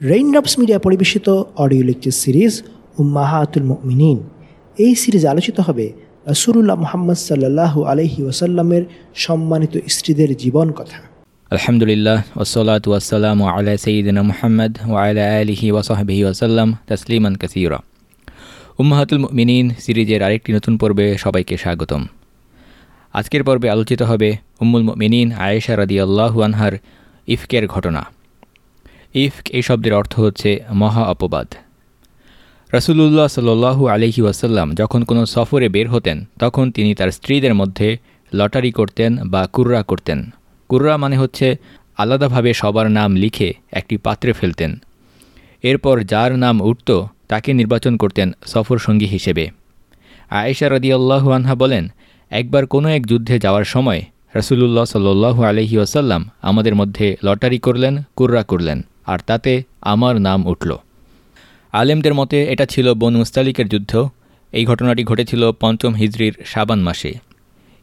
Raindrops Media পরিবেশিত audio lecture series উম্মাহাতুল মিনীন এই সিরিজ আলোচিত হবে রসুরুল্লাহ মোহাম্মদ সাল্লাহু আলহি ওসাল্লামের সম্মানিত স্ত্রীদের জীবন কথা। আলহামদুলিল্লাহ ওসলাত ওয়াসালাম আলা সঈদিন মোহাম্মদ ওয়ালা আলহি ওসাহবিহি ওসাল্লাম তসলিমান কাসিরা। উম্মাহাতুল মিনীন সিরিজের আরেকটি নতুন পর্বে সবাইকে স্বাগতম। আজকের পর্বে আলোচিত হবে উম্মুল মিনীন আয়েশা রাদি আল্লাহু আনহার ইফকের ঘটনা। ইফক এই শব্দের অর্থ হচ্ছে মহা অপবাদ। রসুলুল্লাহ সাল্লু আলহি ওয়াসাল্লাম যখন কোনো সফরে বের হতেন, তখন তিনি তার স্ত্রীদের মধ্যে লটারি করতেন বা কুর্রা করতেন। কুর্রা মানে হচ্ছে আলাদাভাবে সবার নাম লিখে একটি পাত্রে ফেলতেন। এরপর যার নাম উঠত, তাকে নির্বাচন করতেন সফর সঙ্গী হিসেবে। আয়েশা রদিয়াল্লাহু আনহা বলেন, একবার কোনো এক যুদ্ধে যাওয়ার সময় রসুলুল্লাহ সাল্লু আলহি ওয়াসাল্লাম আমাদের মধ্যে লটারি করলেন, কুর্রা করলেন। আর তাতে আমার নাম উঠল। আলেমদের মতে এটা ছিল বন মুস্তালিকের যুদ্ধ। এই ঘটনাটি ঘটেছিল পঞ্চম হিজড়ির সাবান মাসে।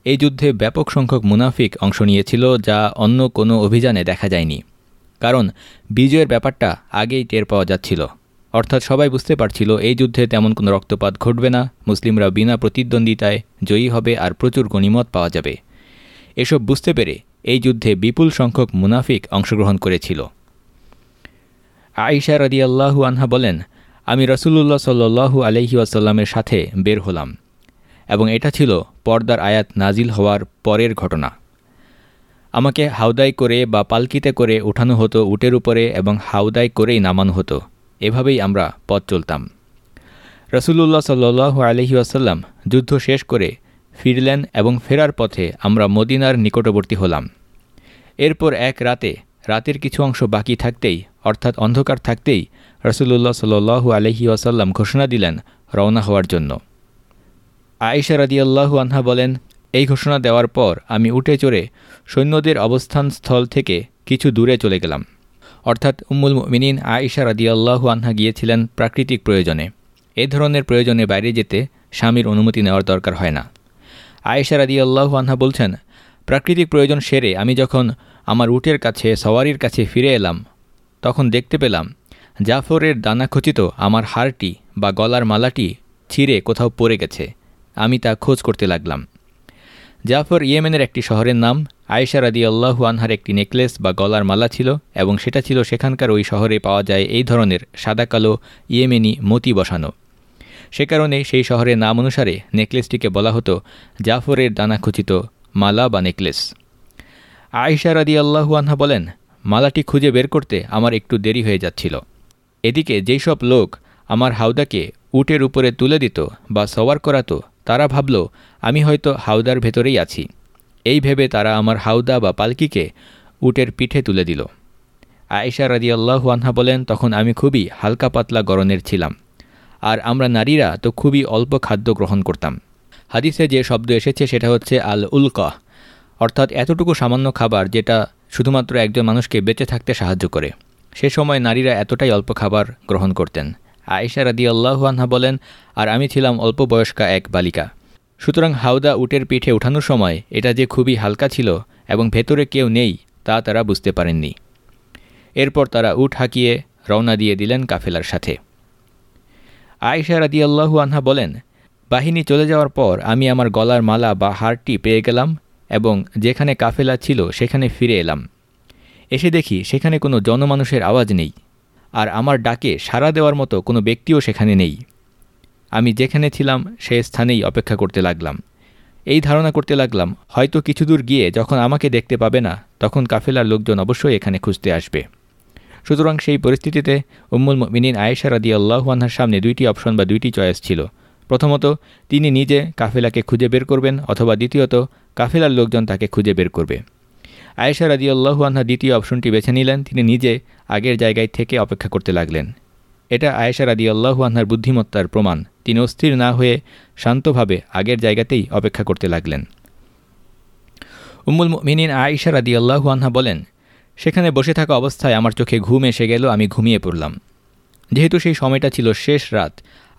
এই যুদ্ধে ব্যাপক সংখ্যক মুনাফিক অংশ নিয়েছিল যা অন্য কোনো অভিযানে দেখা যায়নি। কারণ বিজয়ের ব্যাপারটা আগেই টের পাওয়া যাচ্ছিল। অর্থাৎ সবাই বুঝতে পারছিল এই যুদ্ধে তেমন কোনো রক্তপাত ঘটবে না, মুসলিমরা বিনা প্রতিদ্বন্দ্বিতায় জয়ী হবে আর প্রচুর গণিমত পাওয়া যাবে। এসব বুঝতে পেরে এই যুদ্ধে বিপুল সংখ্যক মুনাফিক অংশগ্রহণ করেছিল। আইসা রদিয়াল্লাহু আনহা বলেন, আমি রসুল্লাহ সাল্লু আলহি আসাল্লামের সাথে বের হলাম এবং এটা ছিল পর্দার আয়াত নাজিল হওয়ার পরের ঘটনা। আমাকে হাউদাই করে বা পালকিতে করে উঠানো হতো উটের উপরে এবং হাউদাই করেই নামানো হতো। এভাবেই আমরা পথ চলতাম। রসুল্লাহ সাল্লু আলহি আসাল্লাম যুদ্ধ শেষ করে ফিরলেন এবং ফেরার পথে আমরা মদিনার নিকটবর্তী হলাম। এরপর এক রাতে রাতের কিছু অংশ বাকি থাকতেই, অর্থাৎ অন্ধকার থাকতেই রসুল্লাহ সাল্লু আলহি আসাল্লাম ঘোষণা দিলেন রওনা হওয়ার জন্য। আয়েশা রাদিয়াল্লাহু আনহা বলেন, এই ঘোষণা দেওয়ার পর আমি উঠে চড়ে সৈন্যদের অবস্থান স্থল থেকে কিছু দূরে চলে গেলাম। অর্থাৎ উম্মুল মিনিন আয়েশা রাদিয়াল্লাহু আনহা গিয়েছিলেন প্রাকৃতিক প্রয়োজনে। এ ধরনের প্রয়োজনে বাইরে যেতে স্বামীর অনুমতি নেওয়ার দরকার হয় না। আয়েশা রাদিয়াল্লাহু আনহা বলছেন, প্রাকৃতিক প্রয়োজন সেরে আমি যখন আমার উটের কাছে, সওয়ারির কাছে ফিরে এলাম। তখন দেখতে পেলাম, জাফরের দানাখচিত আমার হারটি বা গলার মালাটি ছিঁড়ে কোথাও পড়ে গেছে। আমি তা খোঁজ করতে লাগলাম। জাফর ইয়েমেনের একটি শহরের নাম, আয়েশা রাদি আল্লাহু আনহার একটি নেকলেস বা গলার মালা ছিল এবং সেটা ছিল সেখানকার ওই শহরে পাওয়া যায় এই ধরনের সাদা কালো, ইয়েমেনি মতি বসানো। সে কারণে সেই শহরের নাম অনুসারে নেকলেসটিকে বলা হতো জাফরের দানাখচিত মালা বা নেকলেস। আয়েশা রাদি আল্লাহু আনহা বলেন, মালাটি খুঁজে বের করতে আমার একটু দেরি হয়ে যাচ্ছিল। এদিকে যেই সব লোক আমার হাউদাকে উটের উপরে তুলে দিত বা সওয়ার করাতো, তারা ভাবল, আমি হয়তো হাউদার ভেতরেই আছি। এই ভেবে তারা আমার হাউদা বা পালকিকে উটের পিঠে তুলে দিল। আয়েশা রাদিয়াল্লাহু আনহা বলেন, তখন আমি খুবই হালকা পাতলা গরনের ছিলাম। আর আমরা নারীরা তো খুবই অল্প খাদ্য গ্রহণ করতাম। হাদিসে যে শব্দ এসেছে সেটা হচ্ছে আল উলকা অর্থাৎ এতটুকু সামান্য খাবার যেটা শুধুমাত্র একজন মানুষকে বেঁচে থাকতে সাহায্য করে। সে সময় নারীরা এতটাই অল্প খাবার গ্রহণ করতেন। আয়েশা রাদি আল্লাহানহা বলেন, আর আমি ছিলাম অল্প বয়স্কা এক বালিকা। সুতরাং হাওদা উটের পিঠে ওঠানোর সময় এটা যে খুবই হালকা ছিল এবং ভেতরে কেউ নেই, তা তারা বুঝতে পারেননি। এরপর তারা উট হাঁকিয়ে রওনা দিয়ে দিলেন কাফেলার সাথে। আয়েশা রাদি আল্লাহু আনহা বলেন, বাহিনী চলে যাওয়ার পর আমি আমার গলার মালা বা হারটি পেয়ে গেলাম এবং যেখানে কাফেলা ছিল, সেখানে ফিরে এলাম। এসে দেখি সেখানে কোনো জনমানুষের আওয়াজ নেই, আর আমার ডাকে সাড়া দেওয়ার মতো কোনো ব্যক্তিও সেখানে নেই। আমি যেখানে ছিলাম, সে স্থানেই অপেক্ষা করতে লাগলাম। এই ধারণা করতে লাগলাম, হয়তো কিছু দূর গিয়ে যখন আমাকে দেখতে পাবে না, তখন কাফেলার লোকজন অবশ্যই এখানে খুঁজতে আসবে। সুতরাং সেই পরিস্থিতিতে উম্মুল মিনিন আয়েশা রাদি সামনে দুইটি অপশন বা দুইটি চয়েস ছিল। প্রথমত, তিনি নিজে কাফেলাকে খুঁজে বের করবেন অথবা দ্বিতীয়ত, কাফেলার লোকজন তাকে খুঁজে বের করবে। আয়েশা রাদিউল্লাহু আনহা দ্বিতীয় অপশনটি বেছে নিলেন, তিনি নিজে আগের জায়গায় থেকে অপেক্ষা করতে লাগলেন। এটা আয়েশা রাদিউল্লাহু আনহার বুদ্ধিমত্তার প্রমাণ, তিনি অস্থির না হয়ে শান্তভাবে আগের জায়গাতেই অপেক্ষা করতে লাগলেন। উম্মুল মিনিন আয়েশা রাদিউল্লাহু আনহা বলেন, সেখানে বসে থাকা অবস্থায় আমার চোখে ঘুম এসে গেল, আমি ঘুমিয়ে পড়লাম। যেহেতু সেই সময়টা ছিল শেষ রাত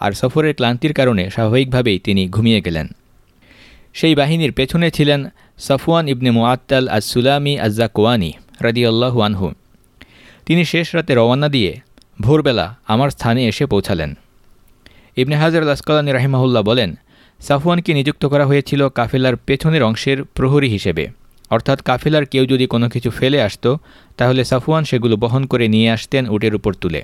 আর সফরের ক্লান্তির কারণে স্বাভাবিকভাবেই তিনি ঘুমিয়ে গেলেন। সেই বাহিনীর পেছনে ছিলেন সাফওয়ান ইবনে মোয়াত্তাল আজ সুলামি আজ্জাকোয়ানি রাদি আল্লাহু আনহু। তিনি শেষ রাতে রওয়ানা দিয়ে ভোরবেলা আমার স্থানে এসে পৌঁছালেন। ইবনে হাজার লাস্কালানি রাহিমাহুল্লাহ বলেন, সাফওয়ানকে নিযুক্ত করা হয়েছিল কাফেলার পেছনের অংশের প্রহরী হিসেবে। অর্থাৎ কাফেলার কেউ যদি কোনো কিছু ফেলে আসতো, তাহলে সাফওয়ান সেগুলো বহন করে নিয়ে আসতেন উটের উপর তুলে।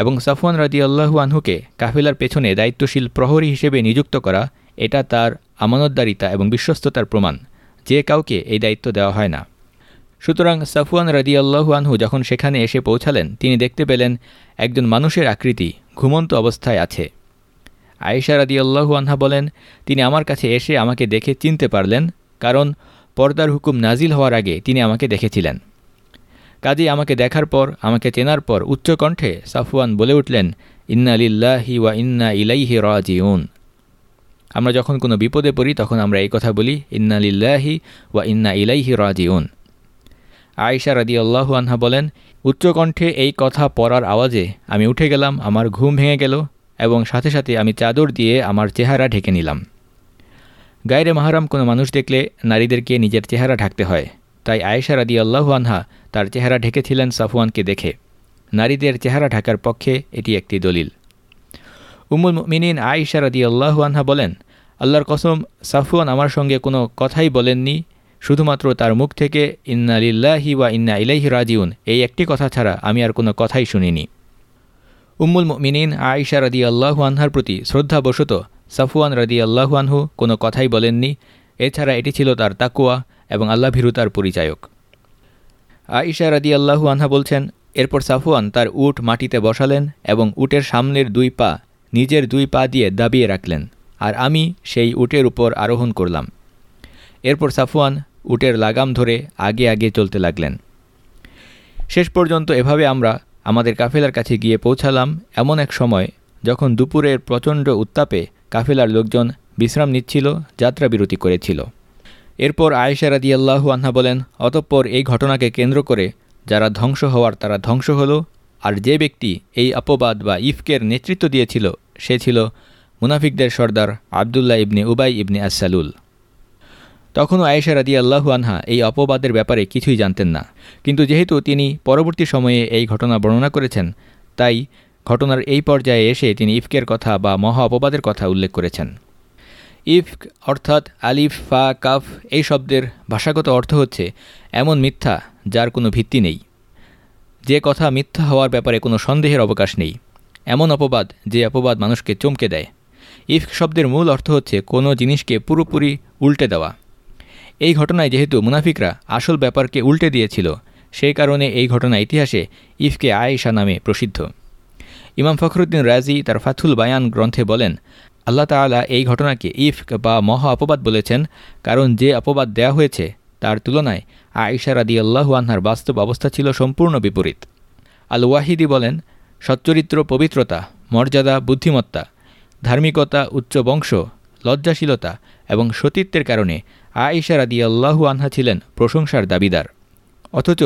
এবং সাফওয়ান রাজি আল্লাহু আনহুকে কাফেলার পেছনে দায়িত্বশীল প্রহরী হিসেবে নিযুক্ত করা, এটা তার আমানতদারিতা এবং বিশ্বস্ততার প্রমাণ। যে কাউকে এই দায়িত্ব দেওয়া হয় না। সুতরাং সাফওয়ান রাদি আল্লাহু আনহু যখন সেখানে এসে পৌঁছালেন, তিনি দেখতে পেলেন একজন মানুষের আকৃতি ঘুমন্ত অবস্থায় আছে। আয়েশা রাদি আল্লাহু আনহা বলেন, তিনি আমার কাছে এসে আমাকে দেখে চিনতে পারলেন, কারণ পর্দার হুকুম নাজিল হওয়ার আগে তিনি আমাকে দেখেছিলেন। কাজী আমাকে দেখার পর, আমাকে চেনার পর উচ্চকণ্ঠে সাফওয়ান বলে উঠলেন, ইন্না লিল্লাহি ওয়া ইন্না ইলাইহি রাজিউন। আমরা যখন কোনো বিপদে পড়ি, তখন আমরা এই কথা বলি, ইন্না লিল্লাহি ওয়া ইন্না ইলাইহি রাজিউন। আয়েশা রাদি আনহা বলেন, উচ্চকণ্ঠে এই কথা পড়ার আওয়াজে আমি উঠে গেলাম, আমার ঘুম ভেঙে গেল এবং সাথে সাথে আমি চাদর দিয়ে আমার চেহারা ঢেকে নিলাম। গায়রে মাহারাম কোনো মানুষ দেখলে নারীদেরকে নিজের চেহারা ঢাকতে হয়। তাই আয়েশা রাদি আল্লাহু আনহা তার চেহারা ঢেকেছিলেন সাফওয়ানকে দেখে। নারীদের চেহারা ঢাকার পক্ষে এটি একটি দলিল। উমুল মিনিন আয়েশা রাদি আনহা বলেন, আল্লাহর কসম, সাফওয়ান আমার সঙ্গে কোনো কথাই বলেননি। শুধুমাত্র তার মুখ থেকে ইন্না লিল্লাহি ওয়া ইন্না ইলাইহি রাজিউন, এই একটি কথা ছাড়া আমি আর কোনো কথাই শুনিনি। উম্মুল মিনিন আয়েশা রাদি আনহার প্রতি শ্রদ্ধাবশত সাফওয়ান রাদি আনহু কোনো কথাই বলেননি। এছাড়া এটি ছিল তার তাকুয়া এবং আল্লাহ ভীরুতার পরিচায়ক। আয়েশা রাদি আল্লাহু আনহা বলছেন, এরপর সাফওয়ান তার উট মাটিতে বসালেন এবং উটের সামনের দুই পা নিজের দুই পা দিয়ে দাবিয়ে রাখলেন, আর আমি সেই উটের উপর আরোহণ করলাম। এরপর সাফওয়ান উটের লাগাম ধরে আগে আগে চলতে লাগলেন। শেষ পর্যন্ত এভাবে আমরা আমাদের কাফেলার কাছে গিয়ে পৌঁছালাম এমন এক সময় যখন দুপুরের প্রচণ্ড উত্তাপে কাফেলার লোকজন বিশ্রাম নিচ্ছিল যাত্রা বিরতি করেছিল। এরপর আয়েশা রাদিয়াল্লাহু আনহা বলেন, অতঃপর এই ঘটনাকে কেন্দ্র করে যারা ধ্বংস হওয়ার তারা ধ্বংস হলো, আর যে ব্যক্তি এই অপবাদ বা ইফকের নেতৃত্ব দিয়েছিল, সে ছিল মুনাফিকদের সর্দার আবদুল্লাহ ইবনে উবাই ইবনে আসালুল তখনও আয়েশা রাদি আল্লাহু আনহা এই অপবাদের ব্যাপারে কিছুই জানতেন না। কিন্তু যেহেতু তিনি পরবর্তী সময়ে এই ঘটনা বর্ণনা করেছেন, তাই ঘটনার এই পর্যায়ে এসে তিনি ইফকের কথা বা মহা অপবাদের কথা উল্লেখ করেছেন। ইফক অর্থাৎ আলিফ, ফা, কাফ এই শব্দের ভাষাগত অর্থ হচ্ছে এমন মিথ্যা যার কোনো ভিত্তি নেই। যে কথা মিথ্যা হওয়ার ব্যাপারে কোনো সন্দেহের অবকাশ নেই। এমন অপবাদ যে অপবাদ মানুষকে চমকে দেয়। ইফক শব্দের মূল অর্থ হচ্ছে কোনো জিনিসকে পুরোপুরি উল্টে দেওয়া। এই ঘটনায় যেহেতু মুনাফিকরা আসল ব্যাপারকে উল্টে দিয়েছিল, সেই কারণে এই ঘটনা ইতিহাসে ইফকে আয়েশা নামে প্রসিদ্ধ। ইমাম ফখরুদ্দিন রাজি তার ফাথুল বায়ান গ্রন্থে বলেন আল্লাহ তালা এই ঘটনাকে ইফক বা মহা অপবাদ বলেছেন, কারণ যে অপবাদ দেয়া হয়েছে তার তুলনায় আয়েশা রাদি আল্লাহু আনহার বাস্তব অবস্থা ছিল সম্পূর্ণ বিপরীত। আল ওয়াহিদি বলেন, সচ্চরিত্র পবিত্রতা, মর্যাদা, বুদ্ধিমত্তা, ধার্মিকতা, উচ্চ বংশ, লজ্জাশীলতা এবং সতীত্বের কারণে আয়েশা রাদি আল্লাহু আনহা ছিলেন প্রশংসার দাবিদার। অথচ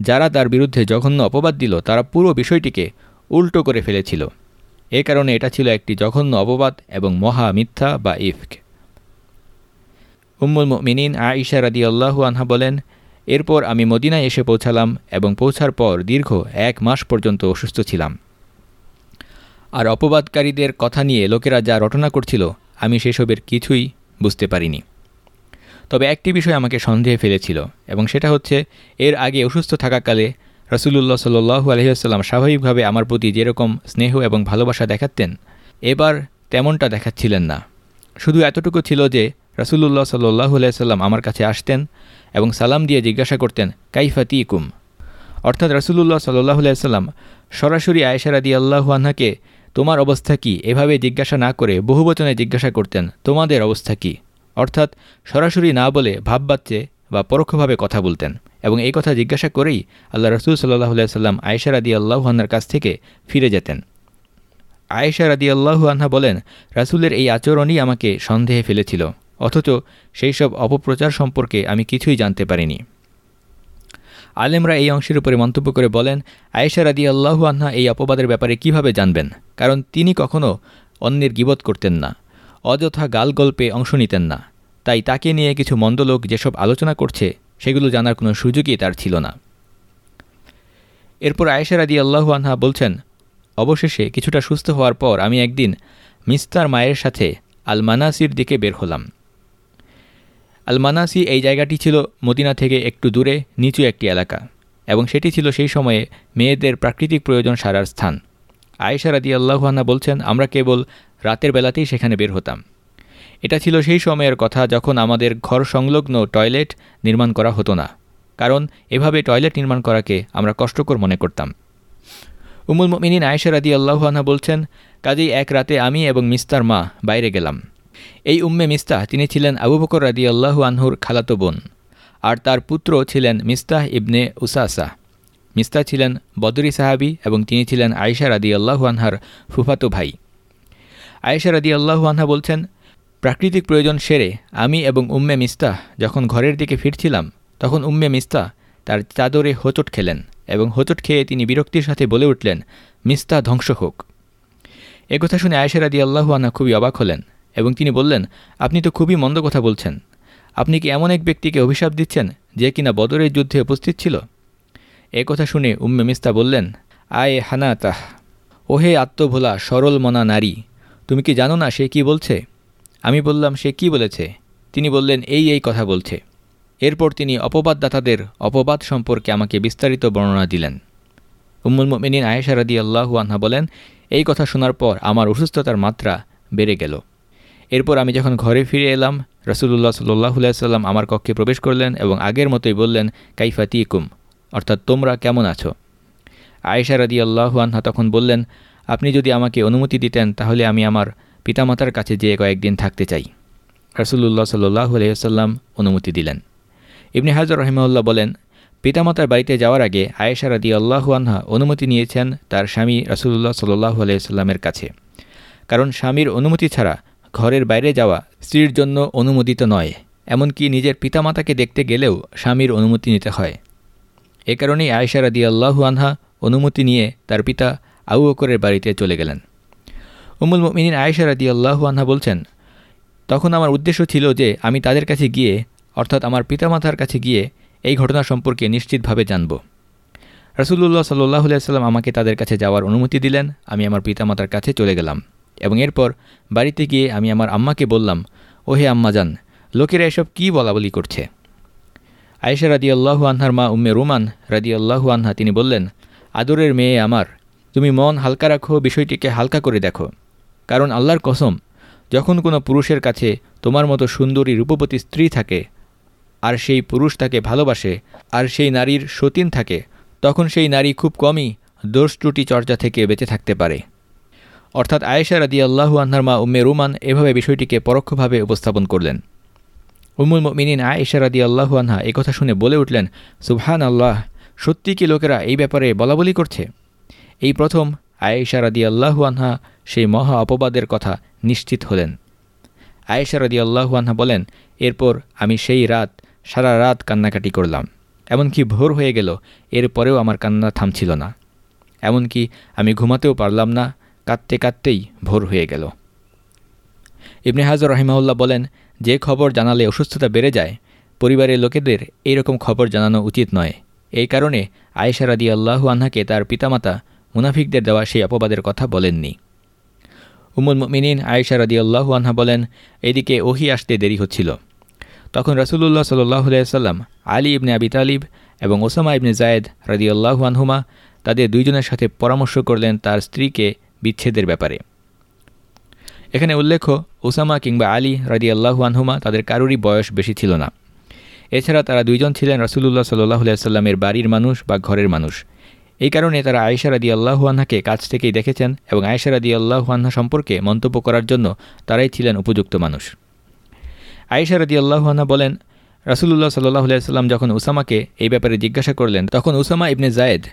যারা তার বিরুদ্ধে জঘন্য অপবাদ দিল, তারা পুরো বিষয়টিকে উল্টো করে ফেলেছিল। এ কারণে এটা ছিল একটি জঘন্য অপবাদ এবং মহা মিথ্যা বা ইফক। উম্মুল মিনিন আয়েশা রাদি আল্লাহু আনহা বলেন, এরপর আমি মদিনায় এসে পৌঁছালাম এবং পৌঁছার পর দীর্ঘ এক মাস পর্যন্ত অসুস্থ ছিলাম। আর অপবাদকারীদের কথা নিয়ে লোকেরা যা রটনা করছিল, আমি সেসবের কিছুই বুঝতে পারিনি। তবে একটি বিষয় আমাকে সন্দেহে ফেলেছিল এবং সেটা হচ্ছে, এর আগে অসুস্থ থাকাকালে রসুলুল্লাহ সাল্লু আলহিহাস্লাম স্বাভাবিকভাবে আমার প্রতি যেরকম স্নেহ এবং ভালোবাসা দেখাতেন, এবার তেমনটা দেখাচ্ছিলেন না। শুধু এতটুকু ছিল যে রসুলুল্লাহ সাল্লু আলাইসাল্লাম আমার কাছে আসতেন এবং সালাম দিয়ে জিজ্ঞাসা করতেন কাইফাতি কুম অর্থাৎ রসুলুল্লাহ সাল্লাহ আলাইসাল্লাম সরাসরি আয়েশারাদি আল্লাহু আনহাকে, তোমার অবস্থা কি? এভাবে জিজ্ঞাসা না করে বহুবচনে জিজ্ঞাসা করতেন, তোমাদের অবস্থা কী? অর্থাৎ সরাসরি না বলে ভাববাচ্চে বা পরোক্ষভাবে কথা বলতেন এবং এই কথা জিজ্ঞাসা করেই আল্লাহ রসুল সাল্লাহ সাল্লাম আয়েশা রাদি আল্লাহুহান্নার কাছ থেকে ফিরে যেতেন। আয়েশা রাদি আনহা বলেন, রাসুলের এই আচরণই আমাকে সন্দেহে ফেলেছিল, অথচ সেই সব অপপ্রচার সম্পর্কে আমি কিছুই জানতে পারিনি। আলেমরা এই অংশের উপরে মন্তব্য করে বলেন, আয়েশা রাদি আল্লাহু আনহা এই অপবাদের ব্যাপারে কীভাবে জানবেন? কারণ তিনি কখনও অন্যের গিবত করতেন না, অযথা গাল গল্পে অংশ নিতেন না। তাই তাকে নিয়ে কিছু মন্দলোক যেসব আলোচনা করছে, সেগুলো জানার কোনো সুযোগই তার ছিল না। এরপর আয়েশা রাদি আল্লাহু আনহা বলছেন, অবশেষে কিছুটা সুস্থ হওয়ার পর আমি একদিন মিস্তার মায়ের সাথে আল মানাসির দিকে বের হলাম। আল মানাসি এই জায়গাটি ছিল মদিনা থেকে একটু দূরে, নিচু একটি এলাকা, এবং সেটি ছিল সেই সময়ে মেয়েদের প্রাকৃতিক প্রয়োজন সারার স্থান। আয়েশা রাদি আল্লাহান্না বলছেন, আমরা কেবল রাতের বেলাতেই সেখানে বের হতাম। এটা ছিল সেই সময়ের কথা যখন আমাদের ঘর সংলগ্ন টয়লেট নির্মাণ করা হতো না। কারণ এভাবে টয়লেট নির্মাণ করাকে আমরা কষ্টকর মনে করতাম। উমুল মিনিন আয়েশা রাদি আল্লাহান্না বলছেন, কাজেই এক রাতে আমি এবং মিস্তার মা বাইরে গেলাম। এই উম্মে মিস্তাহ, তিনি ছিলেন আবু বকর রাদি আল্লাহু আনহুর খালাতো বোন। আর তার পুত্র ছিলেন মিস্তাহ ইবনে উসাসা। মিস্তা ছিলেন বদরি সাহাবি এবং তিনি ছিলেন আয়েশা রাদি আল্লাহু আনহার ফুফাতো ভাই। আয়েশা রাদি আল্লাহু আনহা বলছেন প্রাকৃতিক প্রয়োজন সেরে আমি এবং উম্মে মিস্তা যখন ঘরের দিকে ফিরছিলাম, তখন উম্মে মিস্তা তার চাদরে হোঁচট খেলেন এবং হোঁচট খেয়ে তিনি বিরক্তির সাথে বলে উঠলেন মিস্তা ধ্বংস হোক। একথা শুনে আয়েশের আদি আল্লাহু আনহা খুবই অবাক হলেন এবং তিনি বললেন, আপনি তো খুবই মন্দ কথা বলছেন। আপনি কি এমন এক ব্যক্তিকে অভিশাপ দিচ্ছেন যে কিনা বদরের যুদ্ধে উপস্থিত ছিল? এ কথা শুনে উম্মে মিস্তা বললেন, আয়ে হানা তাহ ওহে আত্মভোলা সরল মনা নারী, তুমি কি জানো না সে কি বলছে? আমি বললাম, সে কি বলেছে? তিনি বললেন, এই এই কথা বলছে। এরপর তিনি অপবাদদাতাদের অপবাদ সম্পর্কে আমাকে বিস্তারিত বর্ণনা দিলেন। উম্মুল মিনিন আয়েশা রাদি আল্লাহু আনহা বলেন, এই কথা শোনার পর আমার অসুস্থতার মাত্রা বেড়ে গেল। এরপর আমি যখন ঘরে ফিরে এলাম রসুল্লাহ সাল্লাহ সাল্লাম আমার কক্ষে প্রবেশ করলেন এবং আগের মতোই বললেন কাইফাতি ইকুম অর্থাৎ তোমরা কেমন আছো? আয়েশা রাদি আল্লাহু আনহা তখন বললেন, আপনি যদি আমাকে অনুমতি দিতেন, তাহলে আমি আমার পিতামাতার কাছে যেয়ে কয়েকদিন থাকতে চাই। রসুল্লাহ সাল্লাহ আলহিহাল্লাম অনুমতি দিলেন। ইবনে হাজর রহিমাউল্লাহ বলেন, পিতামাতার বাড়িতে যাওয়ার আগে আয়েশা রাদি আল্লাহু আনহা অনুমতি নিয়েছেন তার স্বামী রসুল্লাহ সাল্লাহ আলাইসাল্লামের কাছে। কারণ স্বামীর অনুমতি ছাড়া ঘরের বাইরে যাওয়া স্ত্রীর জন্য অনুমোদিত নয়, এমনকি নিজের পিতামাতাকে দেখতে গেলেও স্বামীর অনুমতি নিতে হয়। এ কারণেই আয়েশা রাদি আল্লাহু আনহা অনুমতি নিয়ে তার পিতা আউ অকরের বাড়িতে চলে গেলেন। উমুল মিনিন আয়েশা রাদি আল্লাহু আনহা বলছেন, তখন আমার উদ্দেশ্য ছিল যে আমি তাদের কাছে গিয়ে, অর্থাৎ আমার পিতামাতার কাছে গিয়ে এই ঘটনা সম্পর্কে নিশ্চিতভাবে জানব। রসুল্লাহ সাল্লাহ সাল্লাম আমাকে তাদের কাছে যাওয়ার অনুমতি দিলেন, আমি আমার পিতামাতার কাছে চলে গেলাম এবং এরপর বাড়িতে গিয়ে আমি আমার আম্মাকে বললাম, ওহে আম্মা যান লোকেরা এসব কী বলা বলি করছে? আয়েশা রাদি আল্লাহু আনহার মা উম্মে রুমান রাদি আল্লাহু আনহা তিনি বললেন, আদরের মেয়ে আমার, তুমি মন হালকা রাখো, বিষয়টিকে হালকা করে দেখো। কারণ আল্লাহর কসম, যখন কোনো পুরুষের কাছে তোমার মতো সুন্দরী রূপবতী স্ত্রী থাকে, আর সেই পুরুষ তাকে ভালোবাসে, আর সেই নারীর সতীন থাকে, তখন সেই নারী খুব কমই দোষ ত্রুটি চর্চা থেকে বেঁচে থাকতে পারে। অর্থাৎ আয়েশা রাদি আল্লাহু আনহার মা উম্মে রুমান এভাবে বিষয়টিকে পরোক্ষভাবে উপস্থাপন করলেন। উম্মুল মিনিন আয়েশা রাদি আল্লাহু আনহা একথা শুনে বলে উঠলেন সুবহান আল্লাহ সত্যি কি লোকেরা এই ব্যাপারে বলাবলি করছে? এই প্রথম আয়েশা রাদি আল্লাহু আনহা সেই মহা অপবাদের কথা নিশ্চিত হলেন। আয়েশা রাদি আল্লাহু আনহা বলেন, এরপর আমি সেই রাত, সারা রাত কান্নাকাটি করলাম। এমনকি ভোর হয়ে গেল এরপরেও আমার কান্না থামছিল না। এমনকি আমি ঘুমাতেও পারলাম না, কাঁদতে কাঁদতেই ভোর হয়ে গেল। ইবনে হাজর রহিমাউল্লাহ বলেন, যে খবর জানালে অসুস্থতা বেড়ে যায়, পরিবারের লোকেদের এইরকম খবর জানানো উচিত নয়। এই কারণে আয়েশা রাদি আল্লাহু আনহাকে তার পিতামাতা মুনাফিকদের দেওয়া সেই অপবাদের কথা বলেননি। উমুল মিনিন আয়েশা রাদি আল্লাহু আনহা বলেন, এদিকে ওহি আসতে দেরি হচ্ছিল। তখন রসুল্লাহ সাল্লাহ সাল্লাম আলী ইবনে আবি তালিব এবং ওসামা ইবনে জায়েদ রাদি আল্লাহু আনহুমা তাদের দুইজনের সাথে পরামর্শ করলেন তার স্ত্রীকে বিচ্ছেদের ব্যাপারে। এখানে উল্লেখ্য, ওসামা কিংবা আলী রাজি আল্লাহু আনহুমা তাদের কারোরই বয়স বেশি ছিল না। এছাড়া তারা দুইজন ছিলেন রাসুলুল্লাহ সাল্লাহ সাল্লামের বাড়ির মানুষ বা ঘরের মানুষ। এই কারণে তারা আয়েশা রাদি আল্লাহু কাছ থেকেই দেখেছেন এবং আয়েশা রাদি আল্লাহু আনহা সম্পর্কে মন্তব্য করার জন্য তারাই ছিলেন উপযুক্ত মানুষ। আয়েশা রাদি আল্লাহু বলেন, রাসুলুল্লাহ সাল্লাহ সাল্লাম যখন উসামাকে এই ব্যাপারে জিজ্ঞাসা করলেন, তখন উসামা ইবনে জায়েদ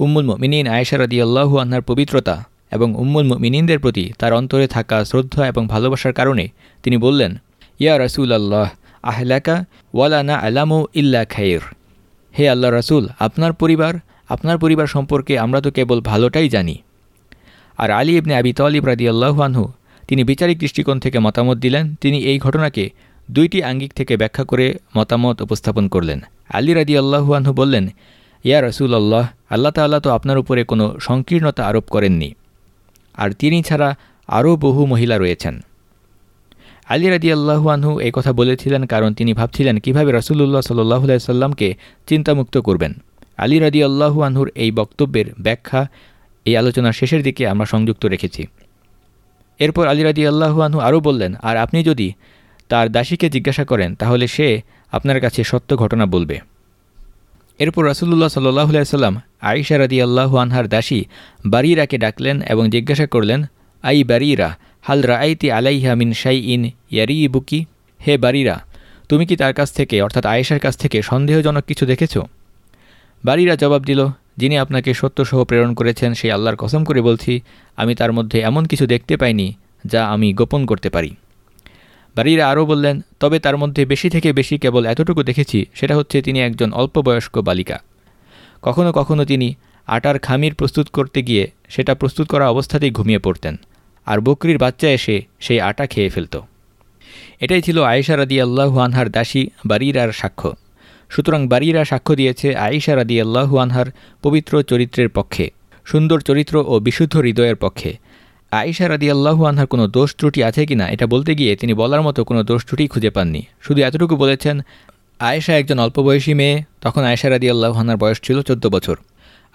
উম্মুল মিনিন আয়েশা রাদি আল্লাহু আনহার পবিত্রতা এবং উম্মুল মিনিনদের প্রতি তার অন্তরে থাকা শ্রদ্ধা এবং ভালোবাসার কারণে তিনি বললেন, ইয়া রসুল আল্লাহ আহলাকা ওয়ালানা আলামু ইল্লা খাইর। হে আল্লাহ রসুল, আপনার পরিবার আপনার পরিবার সম্পর্কে আমরা তো কেবল ভালোটাই জানি। আর আলী ইবনে আবি তলিব রাদি আল্লাহুয়ানহু তিনি বিচারিক দৃষ্টিকোণ থেকে মতামত দিলেন, তিনি এই ঘটনাকে দুইটি আঙ্গিক থেকে ব্যাখ্যা করে মতামত উপস্থাপন করলেন। আলী রাদি আল্লাহুয়ানহু বললেন, ইয়া রসুল আল্লাহ আল্লাহ তাল্লাহ তো আপনার উপরে কোনো সংকীর্ণতা আরোপ করেননি, আর তিনি ছাড়া আরও বহু মহিলা রয়েছেন। আলী রাদি আল্লাহু আনহু এই কথা বলেছিলেন কারণ তিনি ভাবছিলেন, কীভাবে রসুল্লাহ সাল্লাহ সাল্লামকে চিন্তামুক্ত করবেন? আলী রাদি আল্লাহু আনহুর এই বক্তব্যের ব্যাখ্যা এই আলোচনার শেষের দিকে আমরা সংযুক্ত রেখেছি। এরপর আলী রাদি আল্লাহু আনহু আরও বললেন, আর আপনি যদি তার দাসীকে জিজ্ঞাসা করেন, তাহলে সে আপনার কাছে সত্য ঘটনা বলবে। এরপর রাসুল্লাহ সাল্লাহ সাল্লাম আইসা রাদি আল্লাহু আনহার দাসী বারিরাকে ডাকলেন এবং জিজ্ঞাসা করলেন, আই বারিরা, হাল রাইতি আলাইহা মিন শাই ইন ইয়ারি বুকি হে বারিরা, তুমি কি তার কাছ থেকে, অর্থাৎ আয়েশার কাছ থেকে সন্দেহজনক কিছু দেখেছ? বারিরা জবাব দিল, যিনি আপনাকে সত্যসহ প্রেরণ করেছেন, সেই আল্লাহর কসম করে বলছি, আমি তার মধ্যে এমন কিছু দেখতে পাইনি, যা আমি গোপন করতে পারি। বাড়িরা আরও বললেন, তবে তার মধ্যে বেশি থেকে বেশি কেবল এতটুকু দেখেছি, সেটা হচ্ছে তিনি একজন অল্প বয়স্ক বালিকা। কখনো কখনো তিনি আটার খামির প্রস্তুত করতে গিয়ে সেটা প্রস্তুত করা অবস্থাতেই ঘুমিয়ে পড়তেন, আর বকরির বাচ্চা এসে সেই আটা খেয়ে ফেলত। এটাই ছিল আয়েশা রাদি আল্লাহু আনহার দাসী বারিরার সাক্ষ্য। সুতরাং বারিরা সাক্ষ্য দিয়েছে আয়েশা রাদি আল্লাহু আনহার পবিত্র চরিত্রের পক্ষে, সুন্দর চরিত্র ও বিশুদ্ধ হৃদয়ের পক্ষে। আয়েশা রাদি আল্লাহু আনহার কোনো দোষ ত্রুটি আছে কিনা এটা বলতে গিয়ে তিনি বলার মতো কোনো দোষ ত্রুটি খুঁজে পাননি। শুধু এতটুকু বলেছেন, আয়েশা একজন অল্প বয়সী মেয়ে, তখন আয়েশা রাদি আল্লাহু আনহার বয়স ছিল চোদ্দ বছর।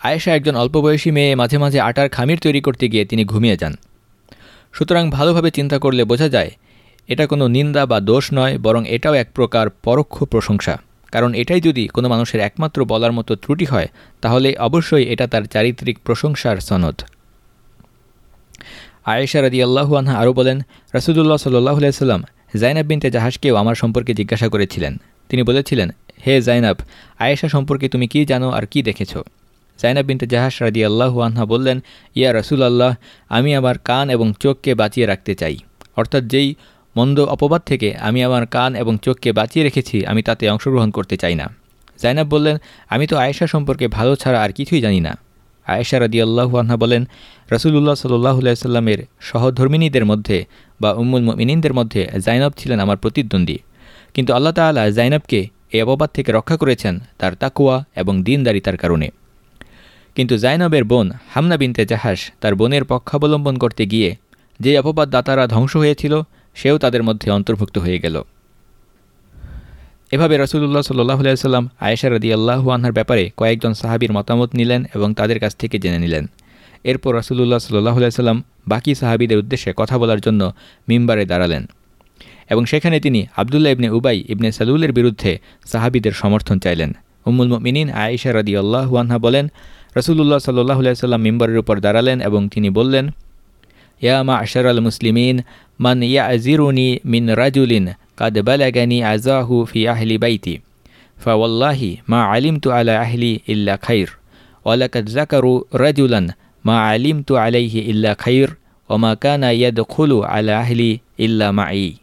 আয়েশা একজন অল্প বয়সী মেয়ে, মাঝে মাঝে আটার খামির তৈরি করতে গিয়ে তিনি ঘুমিয়ে যান। সুতরাং ভালোভাবে চিন্তা করলে বোঝা যায়, এটা কোনো নিন্দা বা দোষ নয়, বরং এটাও এক প্রকার পরোক্ষ প্রশংসা। কারণ এটাই যদি কোনো মানুষের একমাত্র বলার মতো ত্রুটি হয়, তাহলে অবশ্যই এটা তার চারিত্রিক প্রশংসার সনদ। আয়েশা রাদি আল্লাহু আনহা আরও বলেন রাসুদুল্লাহ সাল্লাহ সাল্লাম জাইনাব বিনতে জাহাজকেও আমার সম্পর্কে জিজ্ঞাসা করেছিলেন। তিনি বলেছিলেন, হে জাইনাব, আয়েশা সম্পর্কে তুমি কি জানো আর কি দেখেছ? জাইনাব বিনতে জাহাজ রাদি আল্লাহু আনহা বললেন, ইয়া রসুল আল্লাহ আমি আমার কান এবং চোখকে বাঁচিয়ে রাখতে চাই। অর্থাৎ যেই মন্দ অপবাদ থেকে আমি আমার কান এবং চোখকে বাঁচিয়ে রেখেছি, আমি তাতে অংশগ্রহণ করতে চাই না। জাইনাব বললেন, আমি তো আয়েশা সম্পর্কে ভালো ছাড়া আর কিছুই জানি না। আয়েশা রদি আল্লাহু আনহা বলেন রসুল্লাহ সাল্লাহ সাল্লামের সহধর্মিনীদের মধ্যে বা উম্মুল মিনীনদের মধ্যে জাইনব ছিলেন আমার প্রতিদ্বন্দ্বী। কিন্তু আল্লাহ তালা জাইনবকে এই অপবাদ থেকে রক্ষা করেছেন তার তাকুয়া এবং দিনদারিতার কারণে। কিন্তু জাইনবের বোন হামনা বিনতে জাহাস তার বোনের পক্ষাবলম্বন করতে গিয়ে যে অপবাদ দাতারা ধ্বংস হয়েছিল সেও তাদের মধ্যে অন্তর্ভুক্ত হয়ে গেল। এভাবে রসুল্লাহ সাল্লাহ সাল্লাম আয়েশা রদি আল্লাহু আনহার ব্যাপারে কয়েকজন সাহাবির মতামত নিলেন এবং তাদের কাছ থেকে জেনে নিলেন। এরপর রসুল্লাহ সাল্লাহ সাল্লাম বাকি সাহাবিদের উদ্দেশ্যে কথা বলার জন্য মিম্বারে দাঁড়ালেন এবং সেখানে তিনি আবদুল্লাহ ইবনে উবাই ইবনে সালুলের বিরুদ্ধে সাহাবিদের সমর্থন চাইলেন। উম্মুল মিনিন আয়েশা রদি আল্লাহু আনহা বলেন রসুল্লাহ সাল্লাহ সাল্লাম মিম্বারের উপর দাঁড়ালেন এবং তিনি বললেন ইয়া মা আশার আল মুসলিমিন মান ইয়া আজিরুনি মিন রাজুলিন কাদ বালাগানি আজাহু ফি আহলি বাইতি ফাওয়াল্লাহি মা আলিম তু আলা আহলি ইল্লা খাইর ওয়ালাকাদ জাকারু রাজুলান মা আলিম তু আলাইহি ইল্লা খাইর ওমা কানা ইয়াদখুলু আলা আহলি ইল্লা মাই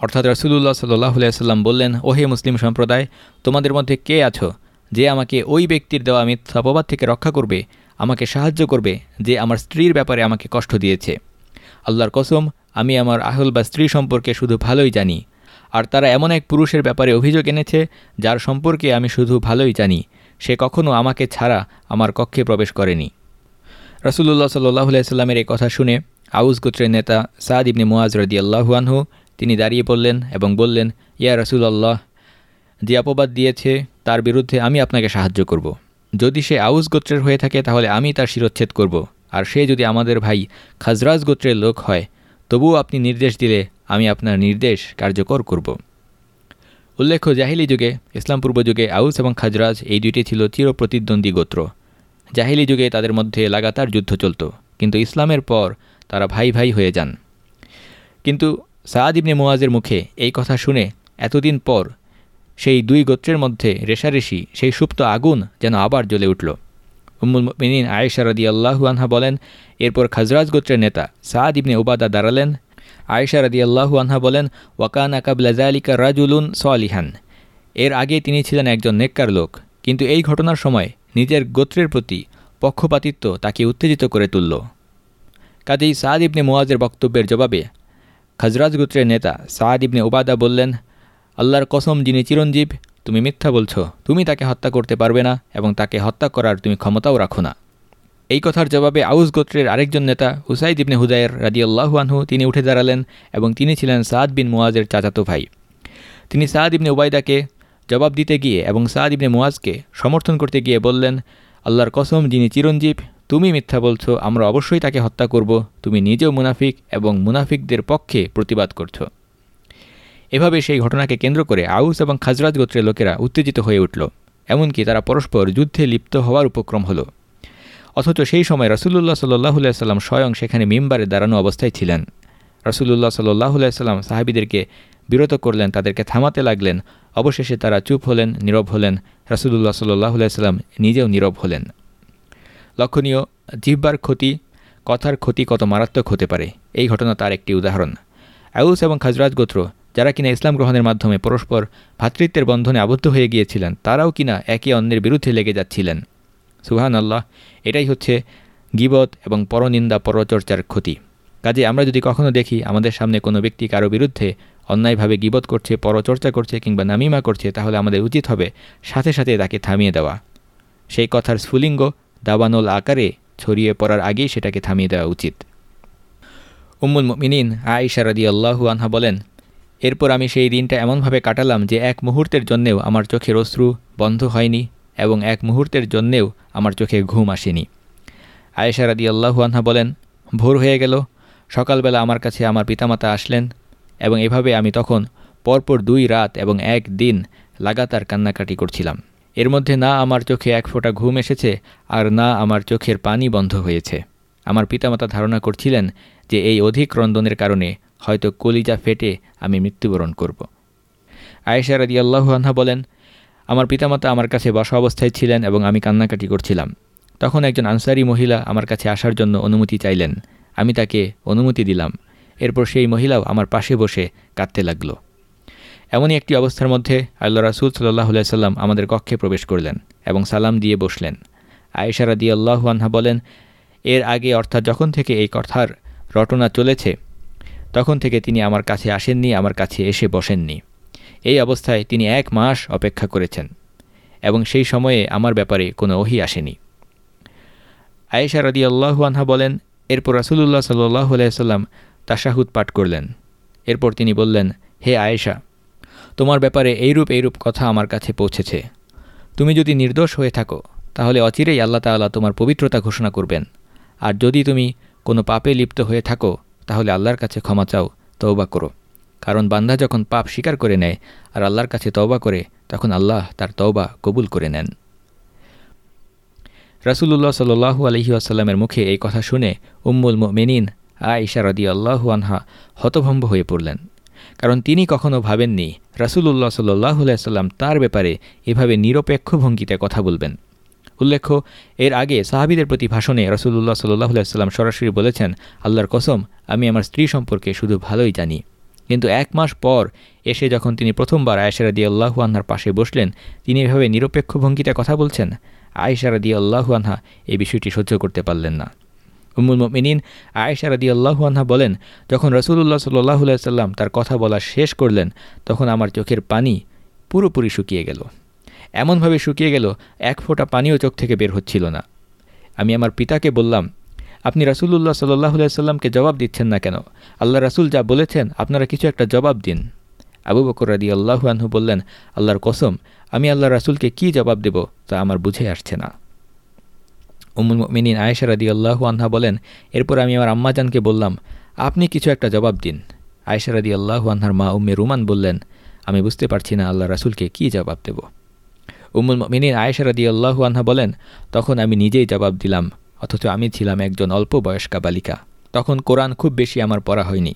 অর্থাৎ রসুল্লাহ সাল্লাহ সাল্লাম বললেন, ওহে মুসলিম সম্প্রদায়, তোমাদের মধ্যে কে আছো যে আমাকে ওই ব্যক্তির দেওয়া মিথ্যাপবাদ থেকে রক্ষা করবে? আমাকে সাহায্য করবে যে আমার স্ত্রীর ব্যাপারে আমাকে কষ্ট দিয়েছে। আল্লাহর কসম, আমি আমার আহল বা স্ত্রী সম্পর্কে শুধু ভালোই জানি। আর তারা এমন এক পুরুষের ব্যাপারে অভিযোগ এনেছে, যার সম্পর্কে আমি শুধু ভালোই জানি। সে কখনও আমাকে ছাড়া আমার কক্ষে প্রবেশ করেনি। রসুল্লাহ সাল্লাহ সাল্লামের এই কথা শুনে আউস গোত্রের নেতা সাদ ইবনে মুয়াজ রদি আল্লাহুয়ানহু তিনি দাঁড়িয়ে পড়লেন এবং বললেন, ইয়া রসুল্লাহ যে অপবাদ দিয়েছে তার বিরুদ্ধে আমি আপনাকে সাহায্য করব। যদি সে আউস গোত্রের হয়ে থাকে, তাহলে আমি তার শিরোচ্ছেদ করব। আর সে যদি আমাদের ভাই খাজরাজ গোত্রের লোক হয়, তবুও আপনি নির্দেশ দিলে আমি আপনার নির্দেশ কার্যকর করব। উল্লেখ্য, জাহিলি যুগে, ইসলাম পূর্ব যুগে আউস এবং খাজরাজ এই দুইটি ছিল চির প্রতিদ্বন্দ্বী গোত্র। জাহিলি যুগে তাদের মধ্যে লাগাতার যুদ্ধ চলত, কিন্তু ইসলামের পর তারা ভাই ভাই হয়ে যান। কিন্তু সাদ ইবনে মোয়াজের মুখে এই কথা শুনে এতদিন পর সেই দুই গোত্রের মধ্যে রেশারেশি সেই সুপ্ত আগুন যেন আবার জ্বলে উঠল। উম্মুল মিনিন আয়েশা রদি আল্লাহু আনহা বলেন, এরপর খাজরাজ গোত্রের নেতা সাদ ইবনে ওবাদা দাঁড়ালেন। আয়েশা রদি আল্লাহু আনহা বলেন, ওয়াকান আকাবলাজা আলিকা রাজুলুন সোয়ালিহান এর আগে তিনি ছিলেন একজন নেককার লোক, কিন্তু এই ঘটনার সময় নিজের গোত্রের প্রতি পক্ষপাতিত্ব তাকে উত্তেজিত করে তুলল। কাজেই সাদ ইবনে মোয়াজের বক্তব্যের জবাবে খাজরাজ গোত্রের নেতা সাদ ইবনে ওবাদা বললেন আল্লাহর কসম, যিনি চিরঞ্জীব, তুমি মিথ্যা বলছো। তুমি তাকে হত্যা করতে পারবে না এবং তাকে হত্যা করার তুমি ক্ষমতাও রাখো না। এই কথার জবাবে আউস গোত্রের আরেকজন নেতা, হুসাইদ ইবনে হুদায়ের রাদিয়াল্লাহু আনহু, তিনি উঠে দাঁড়ালেন এবং তিনি ছিলেন সাদ বিন মুয়াজের চাচাতো ভাই। তিনি সাদ ইবনে ওবায়দাকে জবাব দিতে গিয়ে এবং সাদ ইবনে মুয়াজকে সমর্থন করতে গিয়ে বললেন, আল্লাহর কসম, যিনি চিরঞ্জীব, তুমি মিথ্যা বলছো, আমরা অবশ্যই তাকে হত্যা করব। তুমি নিজেও মুনাফিক এবং মুনাফিকদের পক্ষে প্রতিবাদ করছ। এভাবে সেই ঘটনাকে কেন্দ্র করে আউস এবং খাজরাজ গোত্রের লোকেরা উত্তেজিত হয়ে উঠল। এমনকি তারা পরস্পর যুদ্ধে লিপ্ত হওয়ার উপক্রম হলো। অথচ সেই সময় রসুল্লাহ সাল্লাহ স্বয়ং সেখানে মিম্বারে দাঁড়ানো অবস্থায় ছিলেন। রসুল্লাহ সাল্লাহ সাহাবিদেরকে বিরত করলেন, তাদেরকে থামাতে লাগলেন, অবশেষে তারা চুপ হলেন, নীরব হলেন। রসুল্লাহ সাল্লাহ নিজেও নীরব হলেন। লক্ষণীয়, জিহ্বার ক্ষতি, কথার ক্ষতি কত মারাত্মক হতে পারে, এই ঘটনা তার একটি উদাহরণ। আউস এবং খাজরাজ গোত্র যারা কিনা ইসলাম গ্রহণের মাধ্যমে পরস্পর ভ্রাতৃত্বের বন্ধনে আবদ্ধ হয়ে গিয়েছিলেন, তারাও কিনা একে অন্যের বিরুদ্ধে লেগে যাচ্ছিলেন। সুহান আল্লাহ এটাই হচ্ছে গিবত এবং পরনিন্দা পরচর্চার ক্ষতি। কাজে আমরা যদি কখনো দেখি আমাদের সামনে কোনো ব্যক্তি কারও বিরুদ্ধে অন্যায়ভাবে গিবত করছে, পরচর্চা করছে কিংবা নামিমা করছে, তাহলে আমাদের উচিত হবে সাথে সাথে তাকে থামিয়ে দেওয়া। সেই কথার স্ফুলিঙ্গ দাবানল আকারে ছড়িয়ে পড়ার আগেই সেটাকে থামিয়ে দেওয়া উচিত। উম্মুল মিনিন আয়েশা রাদি আল্লাহু আনহা বলেন এরপর আমি সেই দিনটা এমনভাবে কাটালাম যে এক মুহূর্তের জন্যেও আমার চোখের অশ্রু বন্ধ হয়নি এবং এক মুহূর্তের জন্যেও আমার চোখে ঘুম আসেনি। আয়েশা রাদি আনহা বলেন, ভোর হয়ে গেল, সকালবেলা আমার কাছে আমার পিতামাতা আসলেন এবং এভাবে আমি তখন পরপর দুই রাত এবং এক দিন লাগাতার কান্নাকাটি করছিলাম। এর মধ্যে না আমার চোখে এক ফোঁটা ঘুম এসেছে আর না আমার চোখের পানি বন্ধ হয়েছে। আমার পিতামাতা ধারণা করছিলেন যে এই অধিক রন্দনের কারণে হয়তো কলিজা ফেটে আমি মৃত্যুবরণ করব। আয়েশা রাদি আল্লাহুয়ানহা বলেন, আমার পিতামাতা আমার কাছে বসা অবস্থায় ছিলেন এবং আমি কান্নাকাটি করছিলাম। তখন একজন আনসারি মহিলা আমার কাছে আসার জন্য অনুমতি চাইলেন। আমি তাকে অনুমতি দিলাম। এরপর সেই মহিলাও আমার পাশে বসে কাঁদতে লাগল। এমনই একটি অবস্থার মধ্যে আল্লাহ রাসুল সাল্লাহ সাল্লাম আমাদের কক্ষে প্রবেশ করলেন এবং সালাম দিয়ে বসলেন। আয়েশারা দিয়ে আল্লাহু আনহা বলেন, এর আগে অর্থাৎ যখন থেকে এই কথার রটনা চলেছে তখন থেকে তিনি আমার কাছে আসেননি, আমার কাছে এসে বসেননি। এই অবস্থায় তিনি এক মাস অপেক্ষা করেছেন এবং সেই সময়ে আমার ব্যাপারে কোনো ওহি আসেনি। আয়েশা রদি আনহা বলেন, এরপর রাসুলুল্লাহ সাল্লাহ আলাইসাল্লাম তাশাহুদ পাঠ করলেন। এরপর তিনি বললেন, হে আয়েশা, তোমার ব্যাপারে এইরূপ এইরূপ কথা আমার কাছে পৌঁছেছে। তুমি যদি নির্দোষ হয়ে থাকো, তাহলে অচিরেই আল্লাহ তাল্লাহ তোমার পবিত্রতা ঘোষণা করবেন। আর যদি তুমি কোনো পাপে লিপ্ত হয়ে থাকো তাহলে আল্লাহর কাছে ক্ষমা চাও তৌবা করো। কারণ বান্দা যখন পাপ স্বীকার করে নেয় আর আল্লাহর কাছে তওবা করে, তখন আল্লাহ তার তওবা কবুল করে নেন। রাসুলুল্লাহ সাল্লু আলহি আসাল্লামের মুখে এই কথা শুনে উম্মুল মেনিন আয়েশা রদি আল্লাহু আনহা হতভম্ব হয়ে পড়লেন। কারণ তিনি কখনও ভাবেননি রাসুলুল্লাহ সাল্লাহ সাল্লাম তার ব্যাপারে এভাবে নিরপেক্ষ ভঙ্গিতে কথা বলবেন। উল্লেখ্য, এর আগে সাহাবিদের প্রতি ভাষণে রসুল্লাহ সাল্লাহ সাল্লাম সরাসরি বলেছেন, আল্লাহর কসম, আমি আমার স্ত্রী সম্পর্কে শুধু ভালোই জানি। কিন্তু এক মাস পর এসে যখন তিনি প্রথমবার আয়েশারা দিয়ে আল্লাহু আনহার পাশে বসলেন, তিনি এভাবে নিরপেক্ষ ভঙ্গিতে কথা বলছেন আয়েশারা দিয়ে আল্লাহু আনহা, এই বিষয়টি সহ্য করতে পারলেন না। উমুল মিনিন আয়েশা রাদি আল্লাহু আনহা বলেন, যখন রসুল্লাহ সাল্লাহ সাল্লাম তার কথা বলা শেষ করলেন, তখন আমার চোখের পানি পুরোপুরি শুকিয়ে গেল। এমনভাবে শুকিয়ে গেল, এক ফোঁটা পানিও চোখ থেকে বের হচ্ছিল না। আমি আমার পিতাকে বললাম, আপনি রাসুল্লাহ সাল্লাহ সাল্লামকে জবাব দিচ্ছেন না কেন? আল্লাহ রাসুল যা বলেছেন, আপনারা কিছু একটা জবাব দিন। আবু বকর রাদি আল্লাহু আনহু বললেন, আল্লাহর কসম, আমি আল্লাহ রাসুলকে কি জবাব দেব তা আমার বুঝে আসছে না। উমুল মিনিন আয়েশা রাদি আল্লাহু আনহা বলেন, এরপর আমি আমার আম্মাজানকে বললাম, আপনি কিছু একটা জবাব দিন। আয়েশা রাদি আল্লাহু আনহার মা উম্মে রুমান বললেন, আমি বুঝতে পারছি না আল্লাহ রাসুলকে কি জবাব দেব। উমুল মিনিন আয়েশা রাদি আল্লাহু আনহা বলেন, তখন আমি নিজেই জবাব দিলাম, অথচ আমি ছিলাম একজন অল্প বয়স্কা বালিকা। তখন কোরআন খুব বেশি আমার পড়া হয়নি।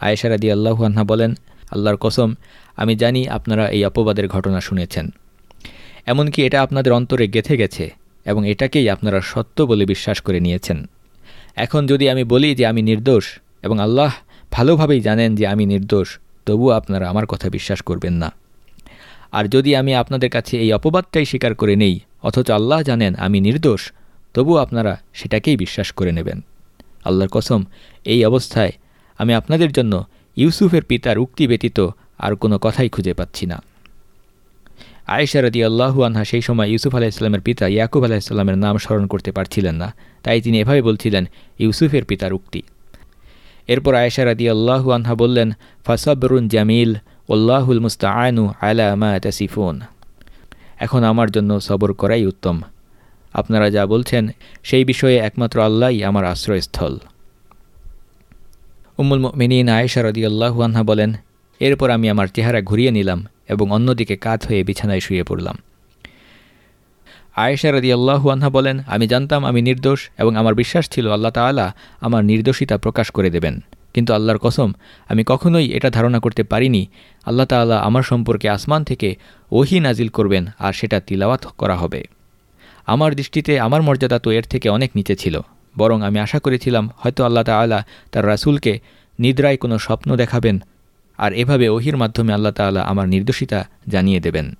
আয়েশা রাদি আল্লাহু আনহা বলেন, আল্লাহর কসম, আমি জানি আপনারা এই অপবাদের ঘটনা শুনেছেন। এমনকি এটা আপনাদের অন্তরে গেথে গেছে এবং এটাকেই আপনারা সত্য বলে বিশ্বাস করে নিয়েছেন। এখন যদি আমি বলি যে আমি নির্দোষ এবং আল্লাহ ভালোভাবেই জানেন যে আমি নির্দোষ, তবুও আপনারা আমার কথা বিশ্বাস করবেন না। আর যদি আমি আপনাদের কাছে এই অপবাদটাই স্বীকার করে নেই, অথচ আল্লাহ জানেন আমি নির্দোষ, তবু আপনারা সেটাকেই বিশ্বাস করে নেবেন। আল্লাহর কসম, এই অবস্থায় আমি আপনাদের জন্য ইউসুফের পিতার উক্তি ব্যতীত আর কোনো কথাই খুঁজে পাচ্ছি না। আয়েশা রদি আল্লাহু আনহা সেই সময় ইউসুফ আলাহিসাল্লামের পিতা ইয়াকুব আলাহিসাল্লামের নাম স্মরণ করতে পারছিলেন না, তাই তিনি এভাবে বলছিলেন, ইউসুফের পিতার উক্তি। এরপর আয়েশা রাদি আল্লাহু আনহা বললেন, ফাসাবরুন জামিল উল্লাহুল মুস্তাআনু আলা তাসিফুন। এখন আমার জন্য সবর করাই উত্তম। আপনারা যা বলছেন, সেই বিষয়ে একমাত্র আল্লাহই আমার আশ্রয়স্থল। উম্মুল মিনীন আয়েশা রদি আল্লাহু আনহা বলেন, এরপর আমি আমার চেহারা ঘুরিয়ে নিলাম এবং অন্যদিকে কাত হয়ে বিছানায় শুয়ে পড়লাম। আয়েশা রদি আল্লাহু আনহা বলেন, আমি জানতাম আমি নির্দোষ এবং আমার বিশ্বাস ছিল আল্লাহ তাআলা আমার নির্দোষিতা প্রকাশ করে দেবেন। কিন্তু আল্লাহর কসম, আমি কখনোই এটা ধারণা করতে পারিনি। আল্লাহ তাআলা আমার সম্পর্কে আসমান থেকে ওহি নাজিল করবেন আর সেটা তিলাওয়াত করা হবে। আমার দৃষ্টিতে আমার মর্যাদা তো এর থেকে অনেক নিচে ছিল। বরং আমি আশা করেছিলাম, হয়তো আল্লাহ তাআলা তার রাসূলকে নিদ্রায় কোনো স্বপ্ন দেখাবেন আর এভাবে ওহির মাধ্যমে আল্লাহ তাআলা আমার নির্দোষিতা জানিয়ে দেবেন।